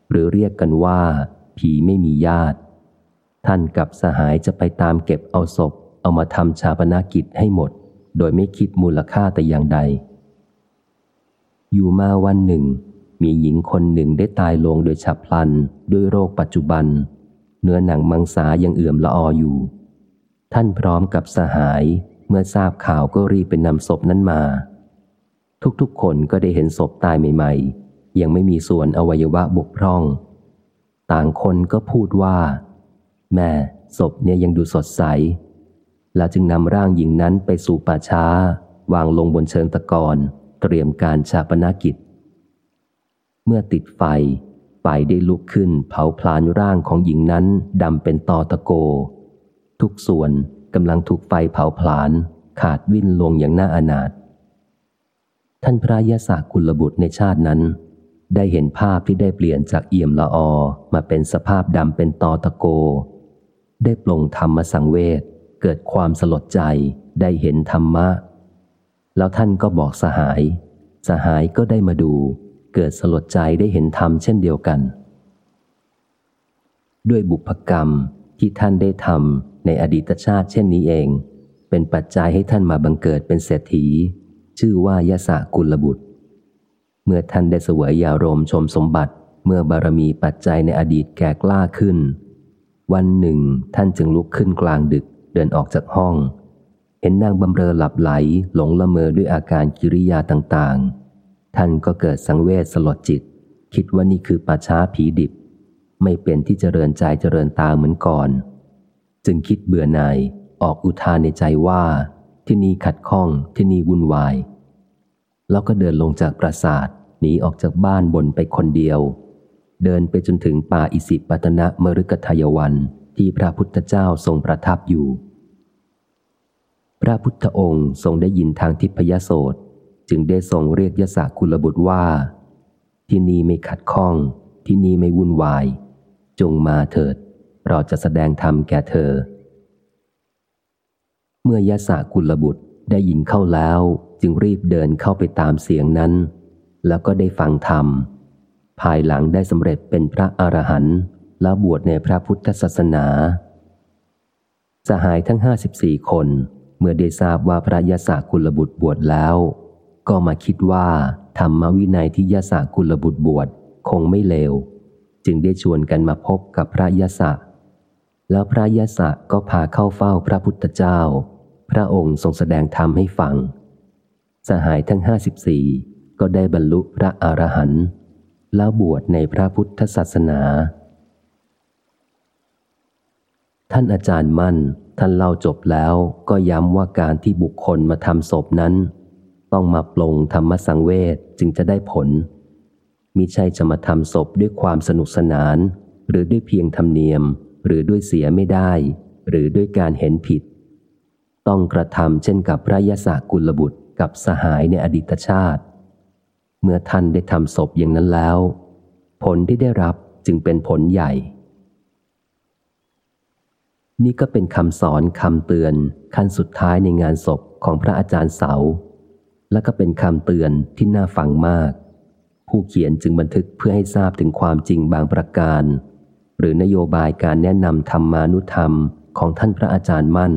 หรือเรียกกันว่า ผีไม่มีญาติ ท่านกับสหายจะไปตามเก็บเอาศพ เอามาทำชาปนากิจให้หมด โดยไม่คิดมูลค่าแต่อย่างใด อยู่มาวันหนึ่ง มีหญิงคนหนึ่งได้ตายลงโดยฉับพลันด้วยโรคปัจจุบัน เนื้อหนังมังสายังเอื่อมละอออยู่ ท่านพร้อมกับสหาย เมื่อทราบข่าวก็รีบไปนำศพนั้นมา ทุกๆ คนก็ได้เห็นศพตายใหม่ ๆ ยังไม่มีส่วนอวัยวะบกพร่อง ต่างคนก็พูดว่า แม่ศพเนี่ยยังดูสดใส แล้วจึงนำร่างหญิงนั้นไปสู่ป่าช้า วางลงบนเชิงตะกอนเตรียมการชาปนากิจ เมื่อติดไฟไฟได้ลุกขึ้นเผาพลานร่างของหญิงนั้นดำเป็นตอตะโก ทุกส่วน กำลังถูกไฟเผาพลานขาดวิ่นลงอย่างน่าอนาถท่านพระยศกุลบุตรในชาตินั้น ได้เห็นภาพที่ได้เปลี่ยนจากเอี่ยมละออมาเป็นสภาพดำเป็นตอตะโก ได้ปลงธรรมสังเวชเกิดความสลดใจได้เห็นธรรมะ แล้วท่านก็บอกสหาย สหายก็ได้มาดู เกิดสลดใจได้เห็นธรรมเช่นเดียวกัน ด้วยบุพกรรม ที่ท่านได้ทำในอดีตชาติเช่นนี้เอง เป็นปัจจัยให้ท่านมาบังเกิดเป็นเศรษฐี ชื่อว่ายะสะกุลบุตร เมื่อท่านได้เสวยยารมชมสมบัติเมื่อบารมีปัจจัยในอดีตแก่กล้าขึ้น วันหนึ่งท่านจึงลุกขึ้นกลางดึกเดินออกจากห้อง เห็นนางบำเรอหลับไหลหลงละเมอด้วยอาการกิริยาต่างๆ ท่านก็เกิดสังเวชสลดจิต คิดว่านี่คือป่าช้าผีดิบ ไม่เป็นที่เจริญใจเจริญตาเหมือนก่อน จึงคิดเบื่อหน่ายออกอุทานในใจว่า ที่นี่ขัดข้องที่นี่วุ่นวาย แล้วก็เดินลงจากปราสาทหนีออกจากบ้านบนไปคนเดียว เดินไปจนถึงป่าอิสิปตนะมฤกทายวันที่พระพุทธเจ้าทรงประทับอยู่ พระพุทธองค์ทรงได้ยินทางทิพยโสตจึงได้ทรงเรียกยศกุลบุตรว่า ที่นี่ไม่ขัดข้อง ที่นี่ไม่วุ่นวาย จงมาเถิด เราจะแสดงธรรมแก่เธอ เมื่อยศกุลบุตรได้ยินเข้าแล้วจึงรีบเดินเข้าไปตามเสียงนั้น แล้วก็ได้ฟังธรรม ภายหลังได้สำเร็จเป็นพระอรหันต์แล้วบวชในพระพุทธศาสนา สหายทั้งห้าสิบสี่คน เมื่อได้ทราบว่าพระยศกุลบุตรบวชแล้ว ก็มาคิดว่าธรรมวินัยที่ยศกุลบุตรบวชคงไม่เลว จึงได้ชวนกันมาพบกับพระยศแล้วพระยศก็พาเข้าเฝ้าพระพุทธเจ้า พระองค์ทรงแสดงธรรมให้ฟัง สหายทั้งห้าสิบสี่ก็ได้บรรลุพระอรหันต์แล้วบวชในพระพุทธศาสนา ท่านอาจารย์มั่น ท่านเล่าจบแล้วก็ย้ำว่าการที่บุคคลมาทำศพนั้น ต้องมาปลงธรรมสังเวชจึงจะได้ผล มิใช่จะมาทำศพด้วยความสนุกสนาน หรือด้วยเพียงธรรมเนียม หรือด้วยเสียไม่ได้ หรือด้วยการเห็นผิด ต้องกระทำเช่นกับพระยศกุลบุตรกับสหายในอดีตชาติ เมื่อท่านได้ทำศพอย่างนั้นแล้ว ผลที่ได้รับจึงเป็นผลใหญ่ นี่ก็เป็นคำสอนคำเตือนขั้นสุดท้ายในงานศพของพระอาจารย์เสา และก็เป็นคำเตือนที่น่าฟังมาก ผู้เขียนจึงบันทึกเพื่อให้ทราบถึงความจริงบางประการ หรือนโยบายการแนะนำธรรมานุธรรมของท่านพระอาจารย์มั่น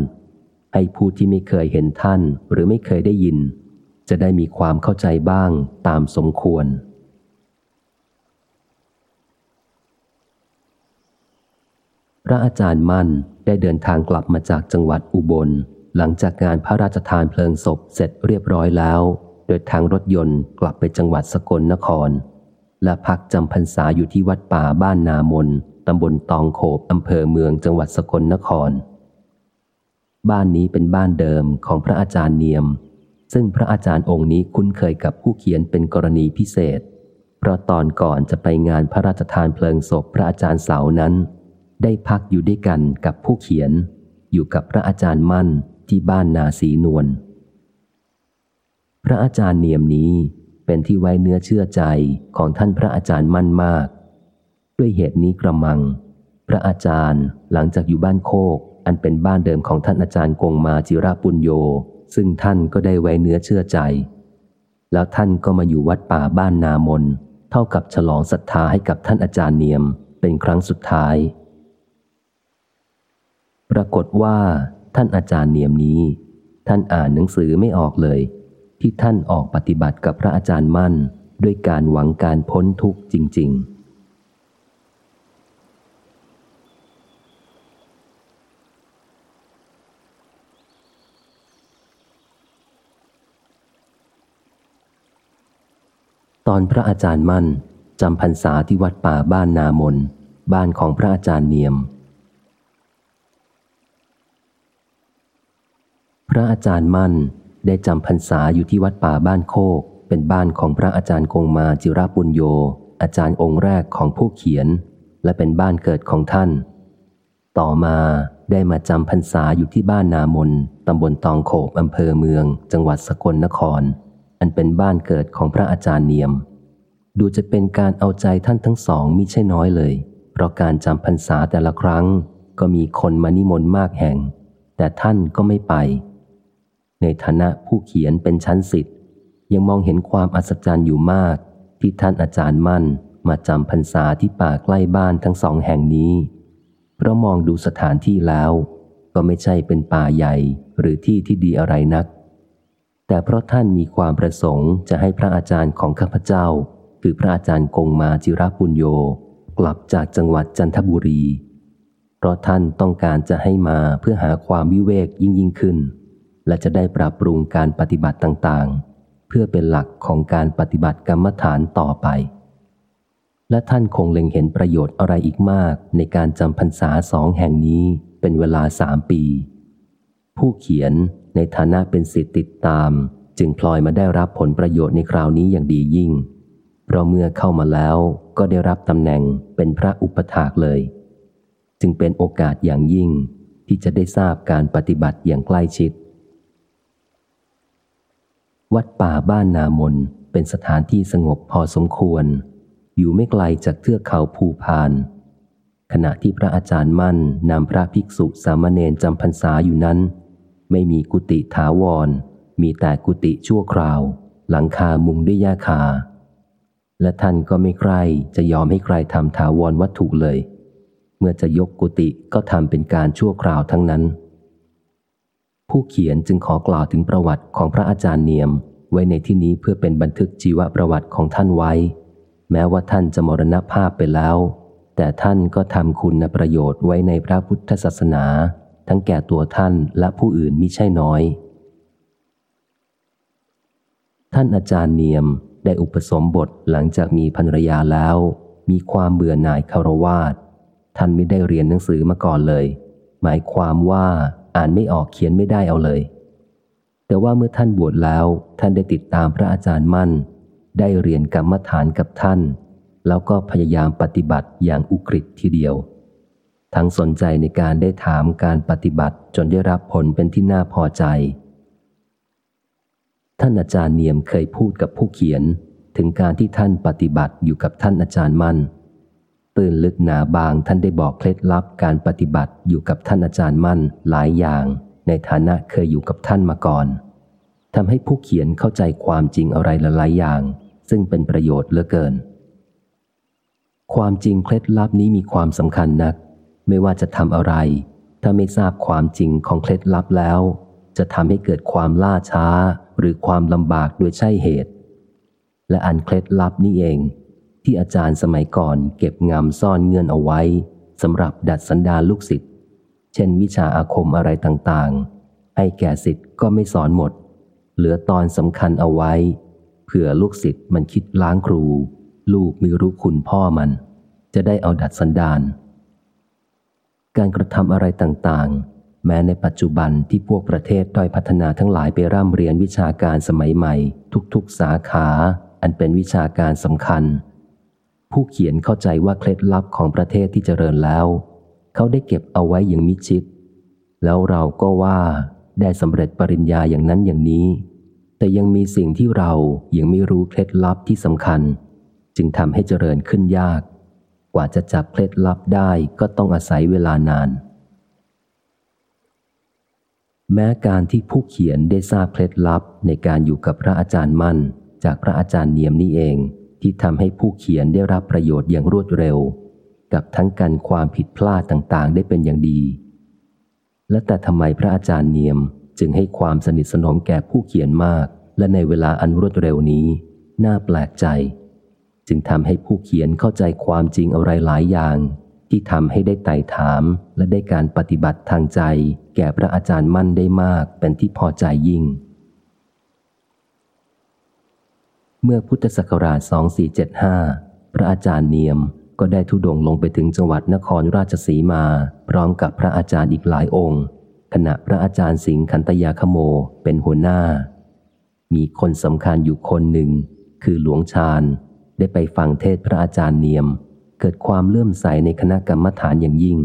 ให้ให้ผู้ที่ไม่เคยเห็นท่านหรือไม่เคยได้ยิน จะได้มีความเข้าใจบ้างตามสมควร พระอาจารย์มั่นได้เดินทางกลับมาจากจังหวัดอุบล หลังจากงานพระราชทานเพลิงศพเสร็จเรียบร้อยแล้ว โดยทางรถยนต์กลับไปจังหวัดสกลนคร และพักจำพรรษาอยู่ที่วัดป่าบ้านนามนตำบลตองโขบอำเภอเมืองจังหวัดสกลนคร บ้านนี้เป็นบ้านเดิมของพระอาจารย์เนียม ซึ่งพระอาจารย์องค์นี้คุ้นเคยกับผู้เขียนเป็นกรณีพิเศษ เพราะตอนก่อนจะไปงานพระราชทานเพลิงศพพระอาจารย์เสานั้น ได้พักอยู่ด้วยกันกับผู้เขียน อยู่กับพระอาจารย์มั่นที่บ้านนาสีนวล ระอาจารย์เนียมนี้เป็นที่ไว้เนื้อเชื่อใจของท่านพระอาจารย์มั่นมาก ด้วยเหตุนี้กระมัง พระอาจารย์หลังจากอยู่บ้านโคก อันเป็นบ้านเดิมของท่านอาจารย์กงมาจิราปุญโย ซึ่งท่านก็ได้ไว้เนื้อเชื่อใจ แล้วท่านก็มาอยู่วัดป่าบ้านนามน เท่ากับฉลองศรัทธาให้กับท่านอาจารย์เนียมเป็นครั้งสุดท้าย ปรากฏว่าท่านอาจารย์เนียมนี้ ท่านอ่านหนังสือไม่ออกเลย ที่ท่านออกปฏิบัติกับพระอาจารย์มั่น ด้วยการหวังการพ้นทุกข์จริงๆตอนพระอาจารย์มั่นจำพรรษาที่วัดป่าบ้านนามน บ้านของพระอาจารย์เนียม พระอาจารย์มั่น ได้จำพรรษาอยู่ที่วัดป่าบ้านโคก เป็นบ้านของพระอาจารย์คงมาจิราปุญโย อาจารย์องค์แรกของผู้เขียน และเป็นบ้านเกิดของท่าน ต่อมาได้มาจำพรรษาอยู่ที่บ้านนามนตำบลตองโขบอำเภอเมือง จังหวัดสกลนคร อันเป็นบ้านเกิดของพระอาจารย์เนียม ดูจะเป็นการเอาใจท่านทั้งสองมิใช่น้อยเลย เพราะการจำพรรษาแต่ละครั้ง ก็มีคนมานิมนต์มากแห่ง แต่ท่านก็ไม่ไป ในฐานะผู้เขียนเป็นชั้นสิทธิ์ ยังมองเห็นความอัศจรรย์อยู่มาก ที่ท่านอาจารย์มั่นมาจำพรรษาที่ป่าใกล้บ้านทั้งสองแห่งนี้ เพราะมองดูสถานที่แล้ว ก็ไม่ใช่เป็นป่าใหญ่หรือที่ที่ดีอะไรนัก แต่เพราะท่านมีความประสงค์จะให้พระอาจารย์ของข้าพเจ้า คือพระอาจารย์กงมาจิรปุญโย กลับจากจังหวัดจันทบุรี เพราะท่านต้องการจะให้มาเพื่อหาความวิเวกยิ่งยิ่งขึ้น และจะได้ปรับปรุงการปฏิบัติต่างๆ เพื่อเป็นหลักของการปฏิบัติกรรมฐานต่อไป และท่านคงเล็งเห็นประโยชน์อะไรอีกมากในการจำพรรษาสองแห่งนี้เป็นเวลาสามปี ผู้เขียนในฐานะเป็นสิทธิติดตาม จึงพลอยมาได้รับผลประโยชน์ในคราวนี้อย่างดียิ่ง เพราะเมื่อเข้ามาแล้วก็ได้รับตำแหน่งเป็นพระอุปถากเลย จึงเป็นโอกาสอย่างยิ่งที่จะได้ทราบการปฏิบัติอย่างใกล้ชิด วัดป่าบ้านนามนเป็นสถานที่สงบพอสมควร อยู่ไม่ไกลจากเทือกเขาภูพาน ขณะที่พระอาจารย์มั่นนำพระภิกษุสามเณรจำพรรษาอยู่นั้น ไม่มีกุฏิถาวร มีแต่กุฏิชั่วคราว หลังคามุงด้วยหญ้าคา และท่านก็ไม่ใครจะยอมให้ใครทำถาวรวัตถุเลย เมื่อจะยกกุฏิก็ทำเป็นการชั่วคราวทั้งนั้น ผู้เขียนจึงขอกล่าวถึงประวัติของพระอาจารย์เนียม ไว้ในที่นี้เพื่อเป็นบันทึกชีวประวัติของท่านไว้ แม้ว่าท่านจะมรณภาพไปแล้ว แต่ท่านก็ทำคุณประโยชน์ไว้ในพระพุทธศาสนา ทั้งแก่ตัวท่านและผู้อื่นมิใช่น้อย ท่านอาจารย์เนียมได้อุปสมบทหลังจากมีภรรยาแล้ว มีความเบื่อหน่ายคารวาสท่านไม่ได้เรียนหนังสือมาก่อนเลย หมายความว่า อ่านไม่ออกเขียนไม่ได้เอาเลย แต่ว่าเมื่อท่านบวชแล้วท่านได้ติดตามพระอาจารย์มั่น ได้เรียนกรรมฐานกับท่าน แล้วก็พยายามปฏิบัติอย่างอุกฤษทีเดียว ทั้งสนใจในการได้ถามการปฏิบัติจนได้รับผลเป็นที่น่าพอใจ ท่านอาจารย์เนียมเคยพูดกับผู้เขียน ถึงการที่ท่านปฏิบัติอยู่กับท่านอาจารย์มั่น ตื่นลึกหนาบางท่านได้บอกเคล็ดลับการปฏิบัติอยู่กับท่านอาจารย์มั่นหลายอย่าง ในฐานะเคยอยู่กับท่านมาก่อนทำให้ผู้เขียนเข้าใจความจริงอะไรหลายอย่าง ซึ่งเป็นประโยชน์เหลือเกิน ความจริงเคล็ดลับนี้มีความสำคัญนัก ไม่ว่าจะทำอะไร ถ้าไม่ทราบความจริงของเคล็ดลับแล้ว จะทำให้เกิดความล่าช้า หรือความลำบากโดยใช่เหตุ และอันเคล็ดลับนี่เอง ที่อาจารย์สมัยก่อนเก็บงำซ่อนเงื่อนเอาไว้สำหรับดัดสันดาลลูกศิษย์ เช่นวิชาอาคมอะไรต่างๆ ให้แก่ศิษย์ก็ไม่สอนหมด เหลือตอนสำคัญเอาไว้ เผื่อลูกศิษย์มันคิดล้างครู ลูกไม่รู้คุณพ่อมัน จะได้เอาดัดสันดาน การกระทำอะไรต่างๆ แม้ในปัจจุบันที่พวกประเทศด้อยพัฒนาทั้งหลายไปร่ำเรียนวิชาการสมัยใหม่ ทุกๆสาขา อันเป็นวิชาการสำคัญ ผู้เขียนเข้าใจว่าเคล็ดลับของประเทศที่เจริญแล้ว เขาได้เก็บเอาไว้อย่างมิชิด แล้วเราก็ว่าได้สำเร็จปริญญาอย่างนั้นอย่างนี้ แต่ยังมีสิ่งที่เรายังไม่รู้เคล็ดลับที่สำคัญ จึงทำให้เจริญขึ้นยาก กว่าจะจับเคล็ดลับได้ก็ต้องอาศัยเวลานาน แม้การที่ผู้เขียนได้ทราบเคล็ดลับในการอยู่กับพระอาจารย์มั่น จากพระอาจารย์เนียมนี่เอง ที่ทำให้ผู้เขียนได้รับประโยชน์อย่างรวดเร็ว กับทั้งกันความผิดพลาดต่างๆ ได้เป็นอย่างดี และแต่ทำไมพระอาจารย์เนียมจึงให้ความสนิทสนมแก่ผู้เขียนมาก และในเวลาอันรวดเร็วนี้ น่าแปลกใจ จึงทำให้ผู้เขียนเข้าใจความจริงอะไรหลายอย่าง ที่ทำให้ได้ไต่ถามและได้การปฏิบัติทางใจ แก่พระอาจารย์มั่นได้มากเป็นที่พอใจยิ่ง เมื่อพุทธศักราช 2475 พระอาจารย์เนียมก็ได้ทุดงลงไปถึงจังหวัดนครราชสีมา พร้อมกับพระอาจารย์อีกหลายองค์ ขณะพระอาจารย์สิงห์คันตยาคโมเป็นหัวหน้า มีคนสำคัญอยู่คนหนึ่ง คือหลวงชาญได้ไปฟังเทศพระอาจารย์เนียม เกิดความเลื่อมใสในคณะกรรมฐานอย่างยิ่ง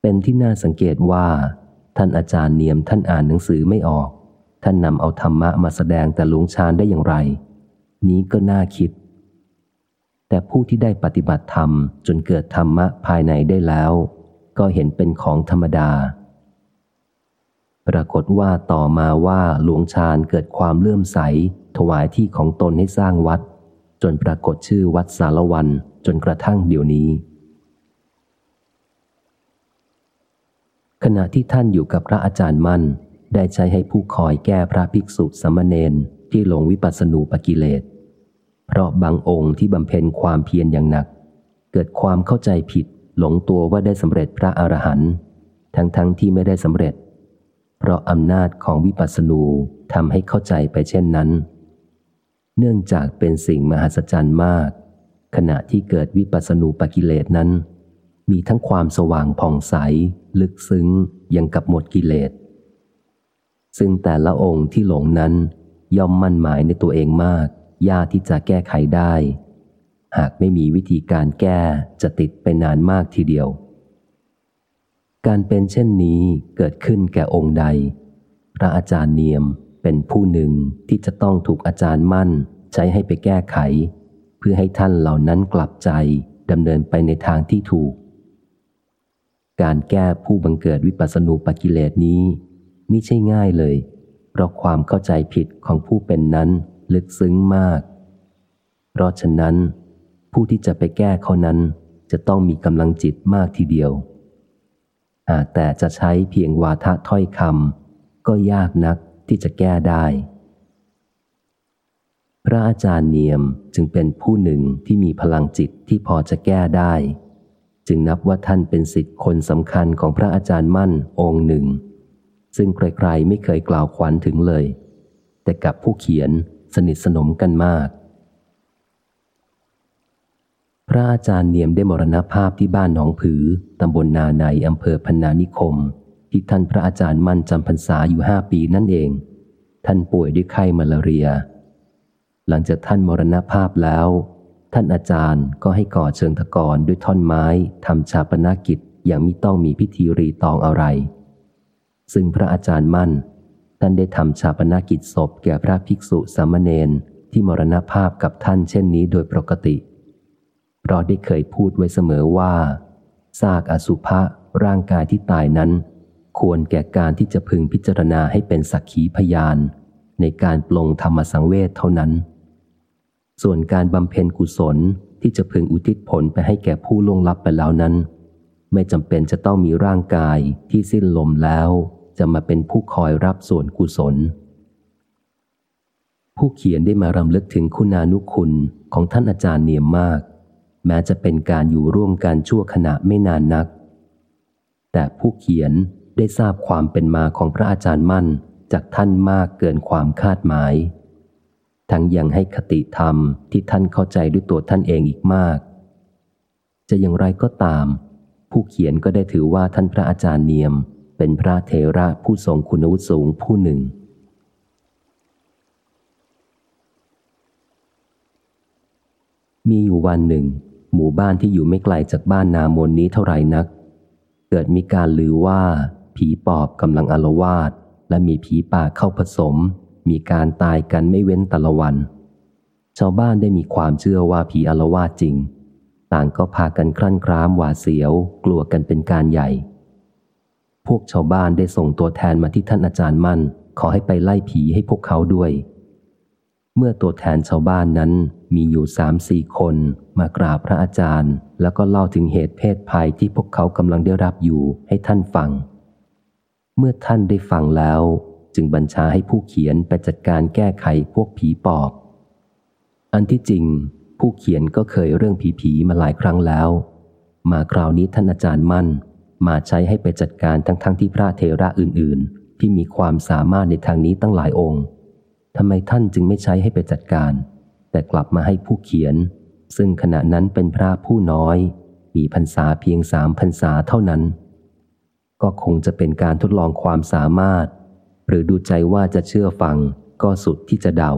เป็นที่น่าสังเกตว่า ท่านอาจารย์เนียมท่านอ่านหนังสือไม่ออก ท่านนำเอาธรรมะมาแสดงแต่หลวงชาญได้อย่างไร นี้ก็น่าคิด แต่ผู้ที่ได้ปฏิบัติธรรมจนเกิดธรรมะภายในได้แล้ว ก็เห็นเป็นของธรรมดา ปรากฏว่าต่อมาว่าหลวงชาญเกิดความเลื่อมใส ถวายที่ของตนให้สร้างวัด จนปรากฏชื่อวัดสารวันจนกระทั่งเดี๋ยวนี้ ขณะที่ท่านอยู่กับพระอาจารย์มั่น ได้ใช้ให้ผู้คอยแก้พระภิกษุสมณเณรที่หลงวิปัสสนูปกิเลส เพราะบางองค์ที่บำเพ็ญความเพียรอย่างหนัก เกิดความเข้าใจผิดหลงตัวว่าได้สำเร็จพระอรหันต์ทั้งๆทที่ไม่ได้สำเร็จ เพราะอำนาจของวิปัสสนูทำให้เข้าใจไปเช่นนั้น เนื่องจากเป็นสิ่งมหัศจรรย์มาก ขณะที่เกิดวิปัสสนูปกิเลสนั้น มีทั้งความสว่างผ่องใส ลึกซึ้งยังกับหมดกิเลส ซึ่งแต่ละองค์ที่หลงนั้น ย่อมมั่นหมายในตัวเองมาก ยากที่จะแก้ไขได้ หากไม่มีวิธีการแก้จะติดไปนานมากทีเดียว การเป็นเช่นนี้เกิดขึ้นแก่องค์ใด พระอาจารย์เนียมเป็นผู้หนึ่งที่จะต้องถูกอาจารย์มั่นใช้ให้ไปแก้ไข เพื่อให้ท่านเหล่านั้นกลับใจดำเนินไปในทางที่ถูก การแก้ผู้บังเกิดวิปัสสนูปกิเลสนี้ ม่ใช่ง่ายเลย เพราะความเข้าใจผิดของผู้เป็นนั้นลึกซึ้งมาก เพราะฉะนั้น ผู้ที่จะไปแก้เขานั้นจะต้องมีกำลังจิตมากทีเดียวหากแต่จะใช้เพียงวาทะถ้อยคำก็ยากนักที่จะแก้ได้ พระอาจารย์เนียมจึงเป็นผู้หนึ่งที่มีพลังจิตที่พอจะแก้ได้ จึงนับว่าท่านเป็นสิทธิ์คนสำคัญของพระอาจารย์มั่นองค์หนึ่ง ซึ่งใครๆไม่เคยกล่าวขวัญถึงเลย แต่กับผู้เขียนสนิทสนมกันมาก พระอาจารย์เนียมได้มรณภาพที่บ้านหนองผือตำบลนาในอำเภอพนานิคม ที่ท่านพระอาจารย์มั่นจำพรรษาอยู่ห้าปีนั่นเอง ท่านป่วยด้วยไข้มาลาเรีย หลังจากท่านมรณภาพแล้ว ท่านอาจารย์ก็ให้ก่อเชิงตะกอนด้วยท่อนไม้ทำชาปนากิจอย่างไม่ต้องมีพิธีรีตองอะไร ซึ่งพระอาจารย์มั่น ท่านได้ทำชาปนากิจศพแก่พระภิกษุสามเณรที่มรณภาพกับท่านเช่นนี้โดยปกติ เพราะได้เคยพูดไว้เสมอว่าซากอสุภะร่างกายที่ตายนั้น ควรแก่การที่จะพึงพิจารณาให้เป็นสักขีพยาน ในการปลงธรรมสังเวชเท่านั้น ส่วนการบำเพ็ญกุศลที่จะพึงอุทิศผลไปให้แก่ผู้ล่วงลับไปแล้วนั้น ไม่จำเป็นจะต้องมีร่างกายที่สิ้นลมแล้ว จะมาเป็นผู้คอยรับส่วนกุศล ผู้เขียนได้มารำลึกถึงคุณานุคุณของท่านอาจารย์เนียมมาก แม้จะเป็นการอยู่ร่วมกันชั่วขณะไม่นานนัก แต่ผู้เขียนได้ทราบความเป็นมาของพระอาจารย์มั่นจากท่านมากเกินความคาดหมาย ทั้งยังให้คติธรรมที่ท่านเข้าใจด้วยตัวท่านเองอีกมาก จะอย่างไรก็ตาม ผู้เขียนก็ได้ถือว่าท่านพระอาจารย์เนียม เป็นพระเทระผู้ทรงคุณวุฒิสูงผู้หนึ่ง มีอยู่วันหนึ่ง หมู่บ้านที่อยู่ไม่ไกลจากบ้านนามนนี้เท่าไหร่นัก เกิดมีการลือว่า ผีปอบกำลังอารวาสและมีผีป่าเข้าผสม มีการตายกันไม่เว้นแต่ละวัน ชาวบ้านได้มีความเชื่อว่าผีอารวาสจริง ต่างก็พากันครั่นครามหวาเสียว กลัวกันเป็นการใหญ่ พวกชาวบ้านได้ส่งตัวแทนมาที่ท่านอาจารย์มั่น ขอให้ไปไล่ผีให้พวกเขาด้วย เมื่อตัวแทนชาวบ้านนั้นมีอยู่สามสี่คนมากราบพระอาจารย์ แล้วก็เล่าถึงเหตุเพศภัยที่พวกเขากำลังได้รับอยู่ให้ท่านฟัง เมื่อท่านได้ฟังแล้ว จึงบัญชาให้ผู้เขียนไปจัดการแก้ไขพวกผีปอบ อันที่จริง ผู้เขียนก็เคยเรื่องผีๆมาหลายครั้งแล้ว มาคราวนี้ท่านอาจารย์มั่น มาใช้ให้ไปจัดการทั้งๆทที่พระเทระอื่นๆ ที่มีความสามารถในทางนี้ตั้งหลายองค์ทำไมท่านจึงไม่ใช้ให้ไปจัดการ แต่กลับมาให้ผู้เขียน ซึ่งขณะนั้นเป็นพระผู้น้อย มีพรรษาเพียงสามพรรษาเท่านั้น ก็คงจะเป็นการทดลองความสามารถ หรือดูใจว่าจะเชื่อฟังก็สุดที่จะเดา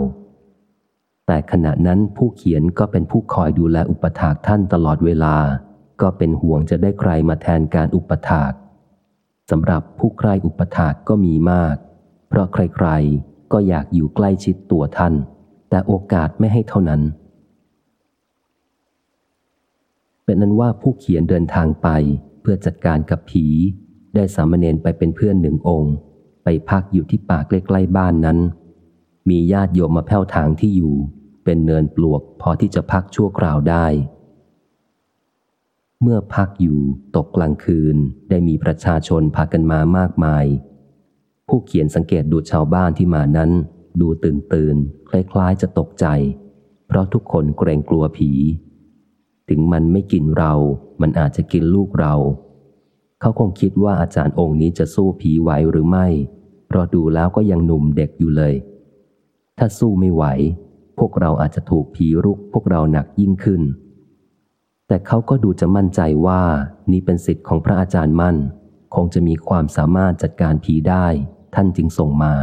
แต่ขณะนั้นผู้เขียนก็เป็นผู้คอยดูแลอุปถากท่านตลอดเวลา ก็เป็นห่วงจะได้ใครมาแทนการอุปถากสำหรับผู้ใครอุปถากก็มีมาก เพราะใครๆ ก็อยากอยู่ใกล้ชิดตัวท่าน แต่โอกาสไม่ให้เท่านั้น เป็นนั้นว่าผู้เขียนเดินทางไปเพื่อจัดการกับผี ได้สามเณรไปเป็นเพื่อนหนึ่งองค์ ไปพักอยู่ที่ป่าใกล้ๆบ้านนั้น มีญาติโยมมาแผ่วทางที่อยู่ เป็นเนินปลวกพอที่จะพักชั่วคราวได้ เมื่อพักอยู่ตกกลางคืนได้มีประชาชนพากันมามากมาย ผู้เขียนสังเกตดูชาวบ้านที่มานั้น ดูตื่นตื่นคล้ายๆจะตกใจ เพราะทุกคนเกรงกลัวผี ถึงมันไม่กินเรา มันอาจจะกินลูกเรา เขาคงคิดว่าอาจารย์องค์นี้จะสู้ผีไหวหรือไม่ เพราะดูแล้วก็ยังหนุ่มเด็กอยู่เลยถ้าสู้ไม่ไหว พวกเราอาจจะถูกผีรุกพวกเราหนักยิ่งขึ้น แต่เขาก็ดูจะมั่นใจว่านี่เป็นสิทธิ์ของพระอาจารย์มั่น คงจะมีความสามารถจัดการผีได้ ท่านจึงส่งมา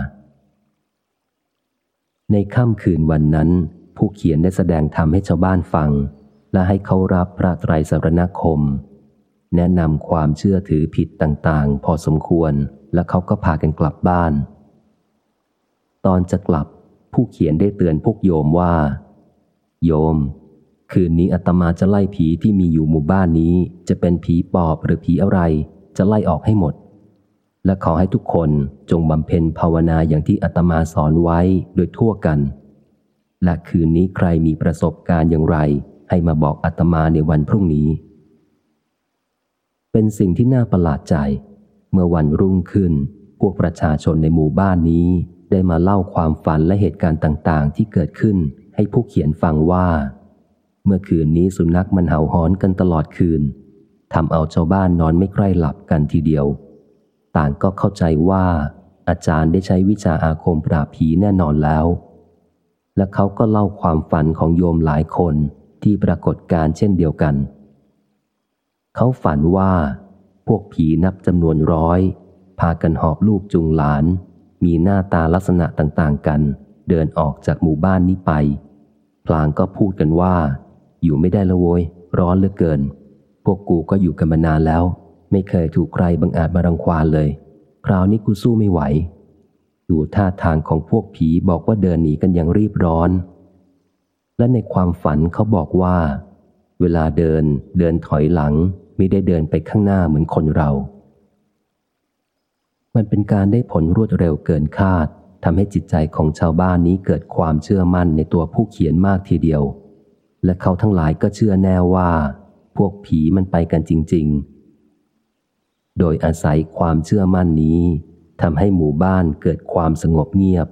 ในค่ำคืนวันนั้น ผู้เขียนได้แสดงธรรมให้ชาวบ้านฟัง และให้เขารับพระไตรสรณคม แนะนำความเชื่อถือผิดต่างๆ พอสมควร แล้วเขาก็พากันกลับบ้าน ตอนจะกลับ ผู้เขียนได้เตือนพวกโยมว่า โยม คืนนี้อาตมาจะไล่ผีที่มีอยู่หมู่บ้านนี้ จะเป็นผีปอบหรือผีอะไร จะไล่ออกให้หมด และขอให้ทุกคนจงบำเพ็ญภาวนาอย่างที่อาตมาสอนไว้โดยทั่วกัน และคืนนี้ใครมีประสบการณ์อย่างไร ให้มาบอกอาตมาในวันพรุ่งนี้ เป็นสิ่งที่น่าประหลาดใจ เมื่อวันรุ่งขึ้นพวกประชาชนในหมู่บ้านนี้ ได้มาเล่าความฝันและเหตุการณ์ต่างๆ ที่เกิดขึ้นให้ผู้เขียนฟังว่า เมื่อคืนนี้สุนัขมันเห่าหอนกันตลอดคืนทำเอาชาวบ้านนอนไม่ใกล้หลับกันทีเดียว ต่างก็เข้าใจว่า อาจารย์ได้ใช้วิชาอาคมปราบผีแน่นอนแล้ว และเขาก็เล่าความฝันของโยมหลายคนที่ปรากฏการเช่นเดียวกัน เขาฝันว่า พวกผีนับจำนวนร้อย พากันหอบลูกจุงหลาน มีหน้าตาลักษณะต่างๆกัน เดินออกจากหมู่บ้านนี้ไป พลางก็พูดกันว่า อยู่ไม่ได้ละโวยร้อนเหลือเกิน พวกกูก็อยู่กันมานานแล้ว ไม่เคยถูกใครบังอาจมารังควานเลย คราวนี้กูสู้ไม่ไหว ดูท่าทางของพวกผีบอกว่าเดินหนีกันอย่างรีบร้อน และในความฝันเขาบอกว่า เวลาเดินเดินถอยหลังไมิได้เดินไปข้างหน้าเหมือนคนเรา มันเป็นการได้ผลรวดเร็วเกินคาดทำให้จิตใจของชาวบ้านนี้เกิดความเชื่อมั่นในตัวผู้เขียนมากทีเดียว และเขาทั้งหลายก็เชื่อแน่ว่า พวกผีมันไปกันจริง ๆ โดยอาศัยความเชื่อมั่นนี้ทำให้หมู่บ้านเกิดความสงบเงียบ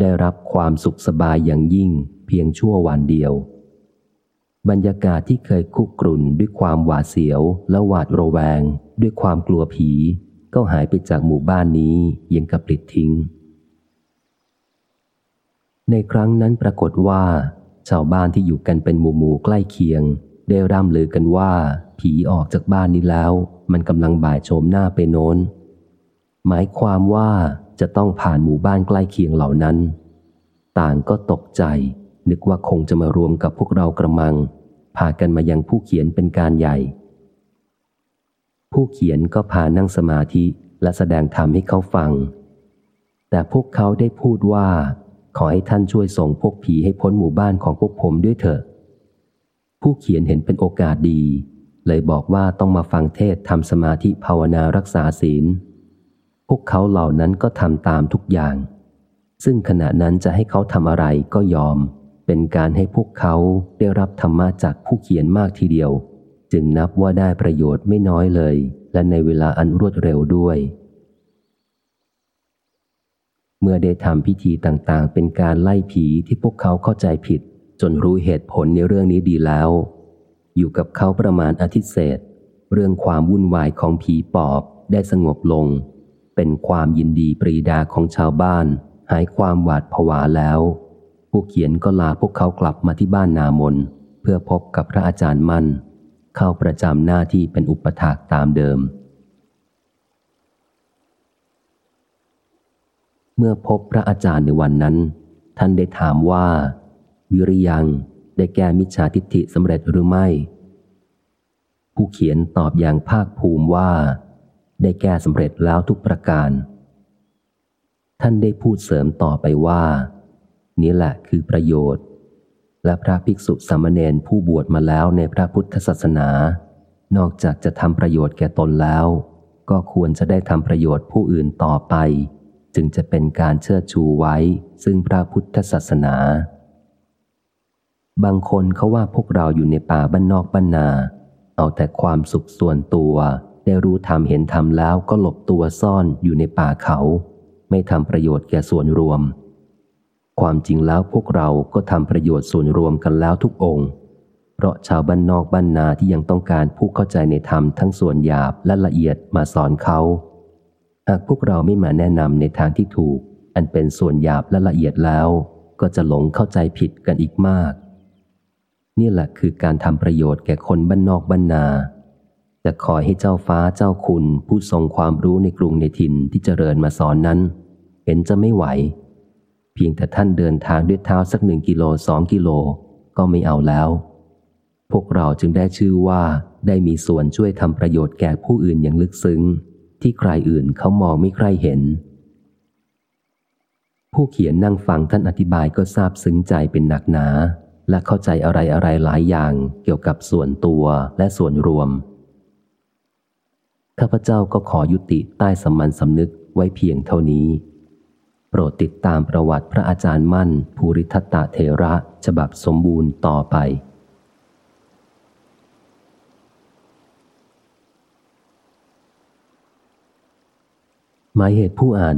ได้รับความสุขสบายอย่างยิ่ง เพียงชั่ววันเดียว บรรยากาศที่เคยคุกกรุ่นด้วยความหวาดเสียวและหวาดระแวง ด้วยความกลัวผี ก็หายไปจากหมู่บ้านนี้ยังกับปลิดทิ้ง ในครั้งนั้นปรากฏว่า ชาวบ้านที่อยู่กันเป็นหมู่หมู่ใกล้เคียง ได้ร่ำลือกันว่า ผีออกจากบ้านนี้แล้ว มันกำลังบ่ายโฉมหน้าไปโน้น หมายความว่าจะต้องผ่านหมู่บ้านใกล้เคียงเหล่านั้น ต่างก็ตกใจ นึกว่าคงจะมารวมกับพวกเรากระมังพากันมายังผู้เขียนเป็นการใหญ่ ผู้เขียนก็พานั่งสมาธิและแสดงธรรมให้เขาฟัง แต่พวกเขาได้พูดว่า ขอให้ท่านช่วยส่งพวกผีให้พ้นหมู่บ้านของพวกผมด้วยเถอะ ผู้เขียนเห็นเป็นโอกาสดี เลยบอกว่าต้องมาฟังเทศทำสมาธิภาวนารักษาศีล พวกเขาเหล่านั้นก็ทำตามทุกอย่าง ซึ่งขณะนั้นจะให้เขาทำอะไรก็ยอม เป็นการให้พวกเขาได้รับธรรมะจากผู้เขียนมากทีเดียว จึงนับว่าได้ประโยชน์ไม่น้อยเลย และในเวลาอันรวดเร็วด้วย เมื่อได้ทำพิธีต่างๆ เป็นการไล่ผีที่พวกเขาเข้าใจผิด จนรู้เหตุผลในเรื่องนี้ดีแล้ว อยู่กับเขาประมาณอาทิตย์เศษ เรื่องความวุ่นวายของผีปอบได้สงบลง เป็นความยินดีปรีดาของชาวบ้าน หายความหวาดผวาแล้ว ผู้เขียนก็ลาพวกเขากลับมาที่บ้านนามนเพื่อพบกับพระอาจารย์มั่น เข้าประจำหน้าที่เป็นอุปถากตามเดิม เมื่อพบพระอาจารย์ในวันนั้น ท่านได้ถามว่า วิริยังได้แก้มิจฉาทิฏฐิสำเร็จหรือไม่ ผู้เขียนตอบอย่างภาคภูมิว่า ได้แก้สำเร็จแล้วทุกประการ ท่านได้พูดเสริมต่อไปว่า นี่แหละคือประโยชน์ และพระภิกษุสามเณรผู้บวชมาแล้วในพระพุทธศาสนา นอกจากจะทำประโยชน์แก่ตนแล้ว ก็ควรจะได้ทำประโยชน์ผู้อื่นต่อไป จึงจะเป็นการเชิดชูไว้ ซึ่งพระพุทธศาสนา บางคนเขาว่าพวกเราอยู่ในป่าบ้านนอกบ้านนา เอาแต่ความสุขส่วนตัว ได้รู้ทำเห็นทำแล้วก็หลบตัวซ่อนอยู่ในป่าเขา ไม่ทำประโยชน์แก่ส่วนรวม ความจริงแล้วพวกเราก็ทำประโยชน์ส่วนรวมกันแล้วทุกองค์ เพราะชาวบ้านนอกบ้านนาที่ยังต้องการผู้เข้าใจในธรรมทั้งส่วนหยาบและละเอียดมาสอนเขา หากพวกเราไม่มาแนะนำในทางที่ถูก อันเป็นส่วนหยาบและละเอียดแล้ว ก็จะหลงเข้าใจผิดกันอีกมาก นี่แหละคือการทำประโยชน์แก่คนบ้านนอกบ้านนาจะคอยให้เจ้าฟ้าเจ้าคุณผู้ทรงความรู้ในกรุงในถิ่นที่เจริญมาสอนนั้นเห็นจะไม่ไหว เพียงแต่ท่านเดินทางด้วยเท้าสักหนึ่งกิโลสองกิโลก็ไม่เอาแล้ว พวกเราจึงได้ชื่อว่าได้มีส่วนช่วยทำประโยชน์แก่ผู้อื่นอย่างลึกซึ้ง ที่ใครอื่นเขามองไม่ใครเห็น ผู้เขียนนั่งฟังท่านอธิบายก็ทราบซึ้งใจเป็นหนักหนา และเข้าใจอะไรอะไรหลายอย่างเกี่ยวกับส่วนตัวและส่วนรวมข้าพเจ้าก็ขอยุติใต้สมันสำนึกไว้เพียงเท่านี้ โปรดติดตามประวัติพระอาจารย์มั่น ภูริทัตตเทระ ฉบับสมบูรณ์ต่อไปหมายเหตุผู้อ่าน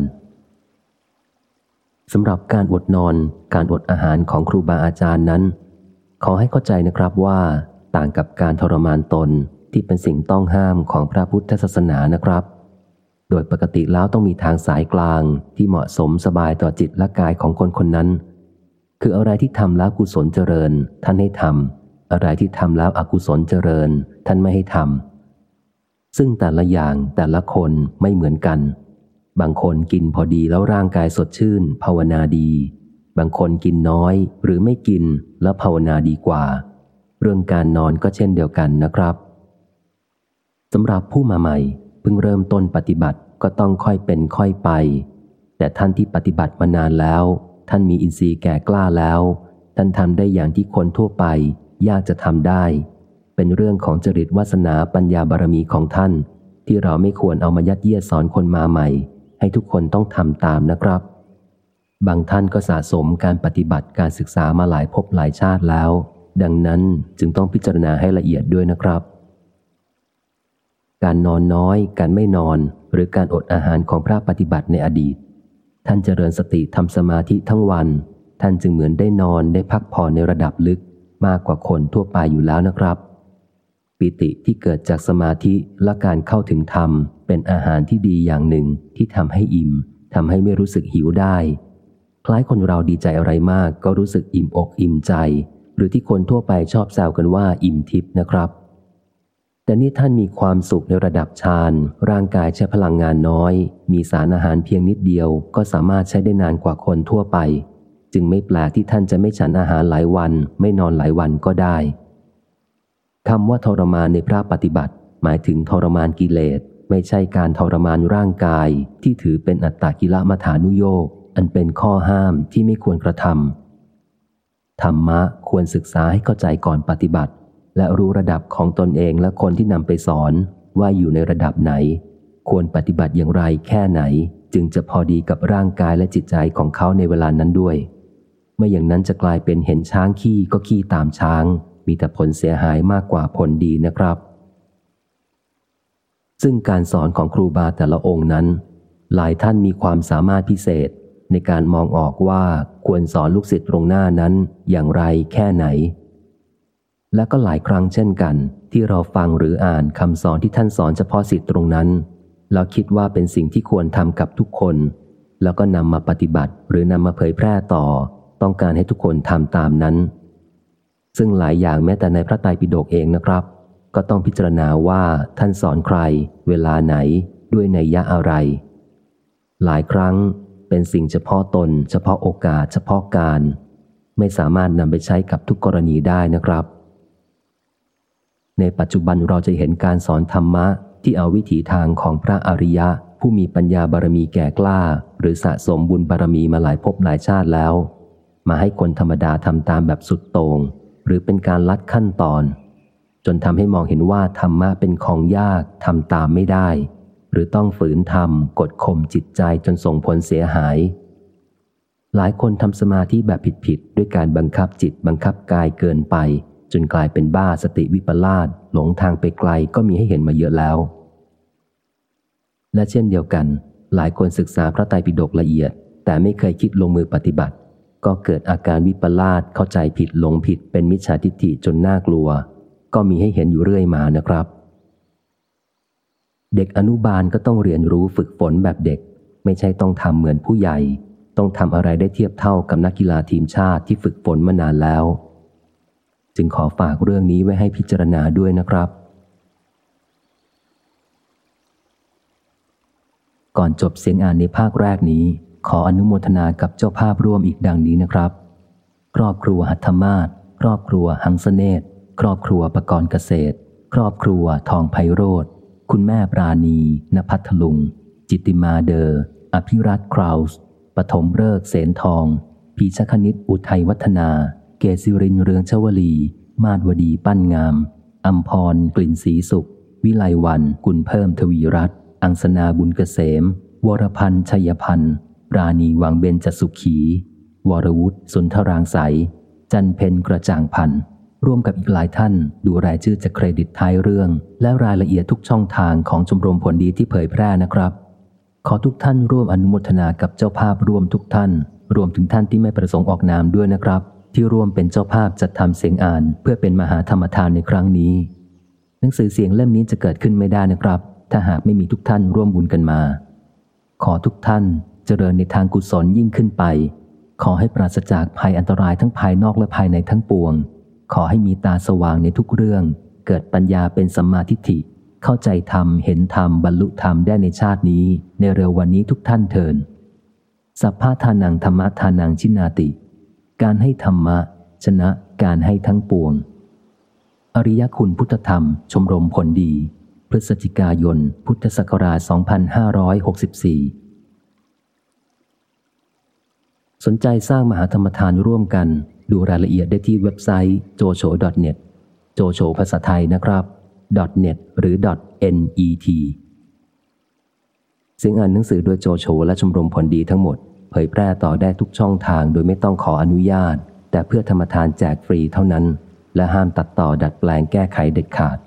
สำหรับการอดนอนการอดอาหารของครูบาอาจารย์นั้น ขอให้เข้าใจนะครับว่าต่างกับการทรมานตนที่เป็นสิ่งต้องห้ามของพระพุทธศาสนานะครับ โดยปกติแล้วต้องมีทางสายกลางที่เหมาะสมสบายต่อจิตและกายของคนคนนั้น คืออะไรที่ทำแล้วกุศลเจริญ ท่านให้ทำอะไรที่ทำแล้วอกุศลเจริญ ท่านไม่ให้ทำซึ่งแต่ละอย่างแต่ละคนไม่เหมือนกัน บางคนกินพอดีแล้วร่างกายสดชื่น ภาวนาดี บางคนกินน้อยหรือไม่กินแล้วภาวนาดีกว่า เรื่องการนอนก็เช่นเดียวกันนะครับสำหรับผู้มาใหม่ พิ่งเริ่มต้นปฏิบัติก็ต้องค่อยเป็นค่อยไป แต่ท่านที่ปฏิบัติมานานแล้ว ท่านมีอินทรีย์แก่กล้าแล้ว ท่านทำได้อย่างที่คนทั่วไป ยากจะทำได้ เป็นเรื่องของจริตวาสนาปัญญาบารมีของท่าน ที่เราไม่ควรเอามายัดเยียดสอนคนมาใหม่ ให้ทุกคนต้องทำตามนะครับ บางท่านก็สะสมการปฏิบัติการศึกษามาหลายภพหลายชาติแล้ว ดังนั้นจึงต้องพิจารณาให้ละเอียดด้วยนะครับ การนอนน้อย การไม่นอน หรือการอดอาหารของพระปฏิบัติในอดีต ท่านเจริญสติทำสมาธิทั้งวัน ท่านจึงเหมือนได้นอนได้พักผ่อนในระดับลึกมากกว่าคนทั่วไปอยู่แล้วนะครับ ปิติที่เกิดจากสมาธิและการเข้าถึงธรรม เป็นอาหารที่ดีอย่างหนึ่งที่ทำให้อิ่มทำให้ไม่รู้สึกหิวได้ คล้ายคนเราดีใจอะไรมากก็รู้สึกอิ่มอกอิ่มใจ หรือที่คนทั่วไปชอบแซวกันว่าอิ่มทิพย์นะครับ แต่นี่ท่านมีความสุขในระดับฌานร่างกายใช้พลังงานน้อย มีสารอาหารเพียงนิดเดียวก็สามารถใช้ได้นานกว่าคนทั่วไป จึงไม่แปลกที่ท่านจะไม่ฉันอาหารหลายวัน ไม่นอนหลายวันก็ได้คำว่าทรมานในพระปฏิบัติ หมายถึงทรมานกิเลส ไม่ใช่การทรมานร่างกายที่ถือเป็นอัตตกิลมฐานุโยกอันเป็นข้อห้ามที่ไม่ควรกระทำธรรมะควรศึกษาให้เข้าใจก่อนปฏิบัติ และรู้ระดับของตนเองและคนที่นำไปสอนว่าอยู่ในระดับไหน ควรปฏิบัติอย่างไรแค่ไหน จึงจะพอดีกับร่างกายและจิตใจของเขาในเวลานั้นด้วยไม่อย่างนั้นจะกลายเป็นเห็นช้างขี้ก็ขี้ตามช้าง มีแต่ผลเสียหายมากกว่าผลดีนะครับ ซึ่งการสอนของครูบาแต่ละองค์นั้น หลายท่านมีความสามารถพิเศษในการมองออกว่าควรสอนลูกศิษย์ตรงหน้านั้นอย่างไรแค่ไหน และก็หลายครั้งเช่นกัน ที่เราฟังหรืออ่านคำสอนที่ท่านสอนเฉพาะสิทธิ์ตรงนั้น เราคิดว่าเป็นสิ่งที่ควรทำกับทุกคน แล้วก็นำมาปฏิบัติหรือนำมาเผยแพร่ต่อ ต้องการให้ทุกคนทำตามนั้น ซึ่งหลายอย่างแม้แต่ในพระไตรปิฎกเองนะครับ ก็ต้องพิจารณาว่าท่านสอนใคร เวลาไหน ด้วยในยะอะไร หลายครั้งเป็นสิ่งเฉพาะตน เฉพาะโอกาส เฉพาะการ ไม่สามารถนำไปใช้กับทุกกรณีได้นะครับ ในปัจจุบันเราจะเห็นการสอนธรรมะที่เอาวิถีทางของพระอริยะ ผู้มีปัญญาบารมีแก่กล้า หรือสะสมบุญบารมีมาหลายภพหลายชาติแล้ว มาให้คนธรรมดาทำตามแบบสุดโตง่งหรือเป็นการลัดขั้นตอน จนทำให้มองเห็นว่าธรรมะเป็นของยากทำตามไม่ได้ หรือต้องฝืนทำกดข่มจิตใจจนส่งผลเสียหาย หลายคนทำสมาธิแบบผิดๆด้วยการบังคับจิตบังคับกายเกินไป นกลายเป็นบ้าสติวิปลาสหลงทางไปไกลก็มีให้เห็นมาเยอะแล้ว และเช่นเดียวกัน หลายคนศึกษาพระไตรปิฎกละเอียด แต่ไม่เคยคิดลงมือปฏิบัติ ก็เกิดอาการวิปลาสเข้าใจผิดหลงผิดเป็นมิจฉาทิฏฐิจนน่ากลัว ก็มีให้เห็นอยู่เรื่อยมานะครับ เด็กอนุบาลก็ต้องเรียนรู้ฝึกฝนแบบเด็ก ไม่ใช่ต้องทำเหมือนผู้ใหญ่ ต้องทำอะไรได้เทียบเท่ากับนักกีฬาทีมชาติที่ฝึกฝนมานานแล้ว จึงขอฝากเรื่องนี้ไว้ให้พิจารณาด้วยนะครับ ก่อนจบเสียงอ่านในภาคแรกนี้ ขออนุโมทนากับเจ้าภาพร่วมอีกดังนี้นะครับ ครอบครัวหัตถมาศครอบครัวหังสเนตครอบครัวประกรณ์เกษตร ครอบครัวทองไพโรธคุณแม่ปราณีณพัทลุง จิติมาเดอร์ อภิรัตคราวส์ปฐมเริกเสนทอง พีชคณิตอุทัยวัฒนา เกศิรินเรืองชวลี มาดวดีปั้นงาม อัมพร กลิ่นสีสุข วิไลวัน กุลเพิ่มทวีรัตอังสนาบุญเกษม วรพันธ์ชัยพันธ์ราณีวังเบญจสุขี วรวุฒิสุนทรางใสจันเพนกระจ่างพันธ์ร่วมกับอีกหลายท่านดูรายชื่อจากเครดิตท้ายเรื่อง และรายละเอียดทุกช่องทางของชมรมผลดีที่เผยแพร่นะครับ ขอทุกท่านร่วมอนุโมทนากับเจ้าภาพร่วมทุกท่าน รวมถึงท่านที่ไม่ประสงค์ออกนามด้วยนะครับ ที่ร่วมเป็นเจ้าภาพจัดทำเสียงอ่าน เพื่อเป็นมหาธรรมทานในครั้งนี้ หนังสือเสียงเล่มนี้จะเกิดขึ้นไม่ได้นะครับ ถ้าหากไม่มีทุกท่านร่วมบุญกันมา ขอทุกท่านเจริญในทางกุศลยิ่งขึ้นไป ขอให้ปราศจากภัยอันตรายทั้งภายนอกและภายในทั้งปวง ขอให้มีตาสว่างในทุกเรื่อง เกิดปัญญาเป็นสัมมาทิฏฐิ เข้าใจธรรมเห็นธรรมบรรลุธรรมได้ในชาตินี้ ในเร็ววันนี้ทุกท่านเทินสัพพะทานังธรรมะทานังชินาติ การให้ธรรมะ ชนะการให้ทั้งปวง อริยคุณพุทธธรรม ชมรมผลดี พฤศจิกายน พุทธศักราช 2564 สนใจสร้างมหาธรรมทานร่วมกัน ดูรายละเอียดได้ที่เว็บไซต์ jocho.net โจโฉภาษาไทยนะครับ .net หรือ .net ซึ่งอ่านหนังสือโดยโจโฉและชมรมผลดีทั้งหมด เผยแพร่ต่อได้ทุกช่องทางโดยไม่ต้องขออนุญาต แต่เพื่อธรรมทานแจกฟรีเท่านั้น และห้ามตัดต่อดัดแปลงแก้ไขเด็ดขาด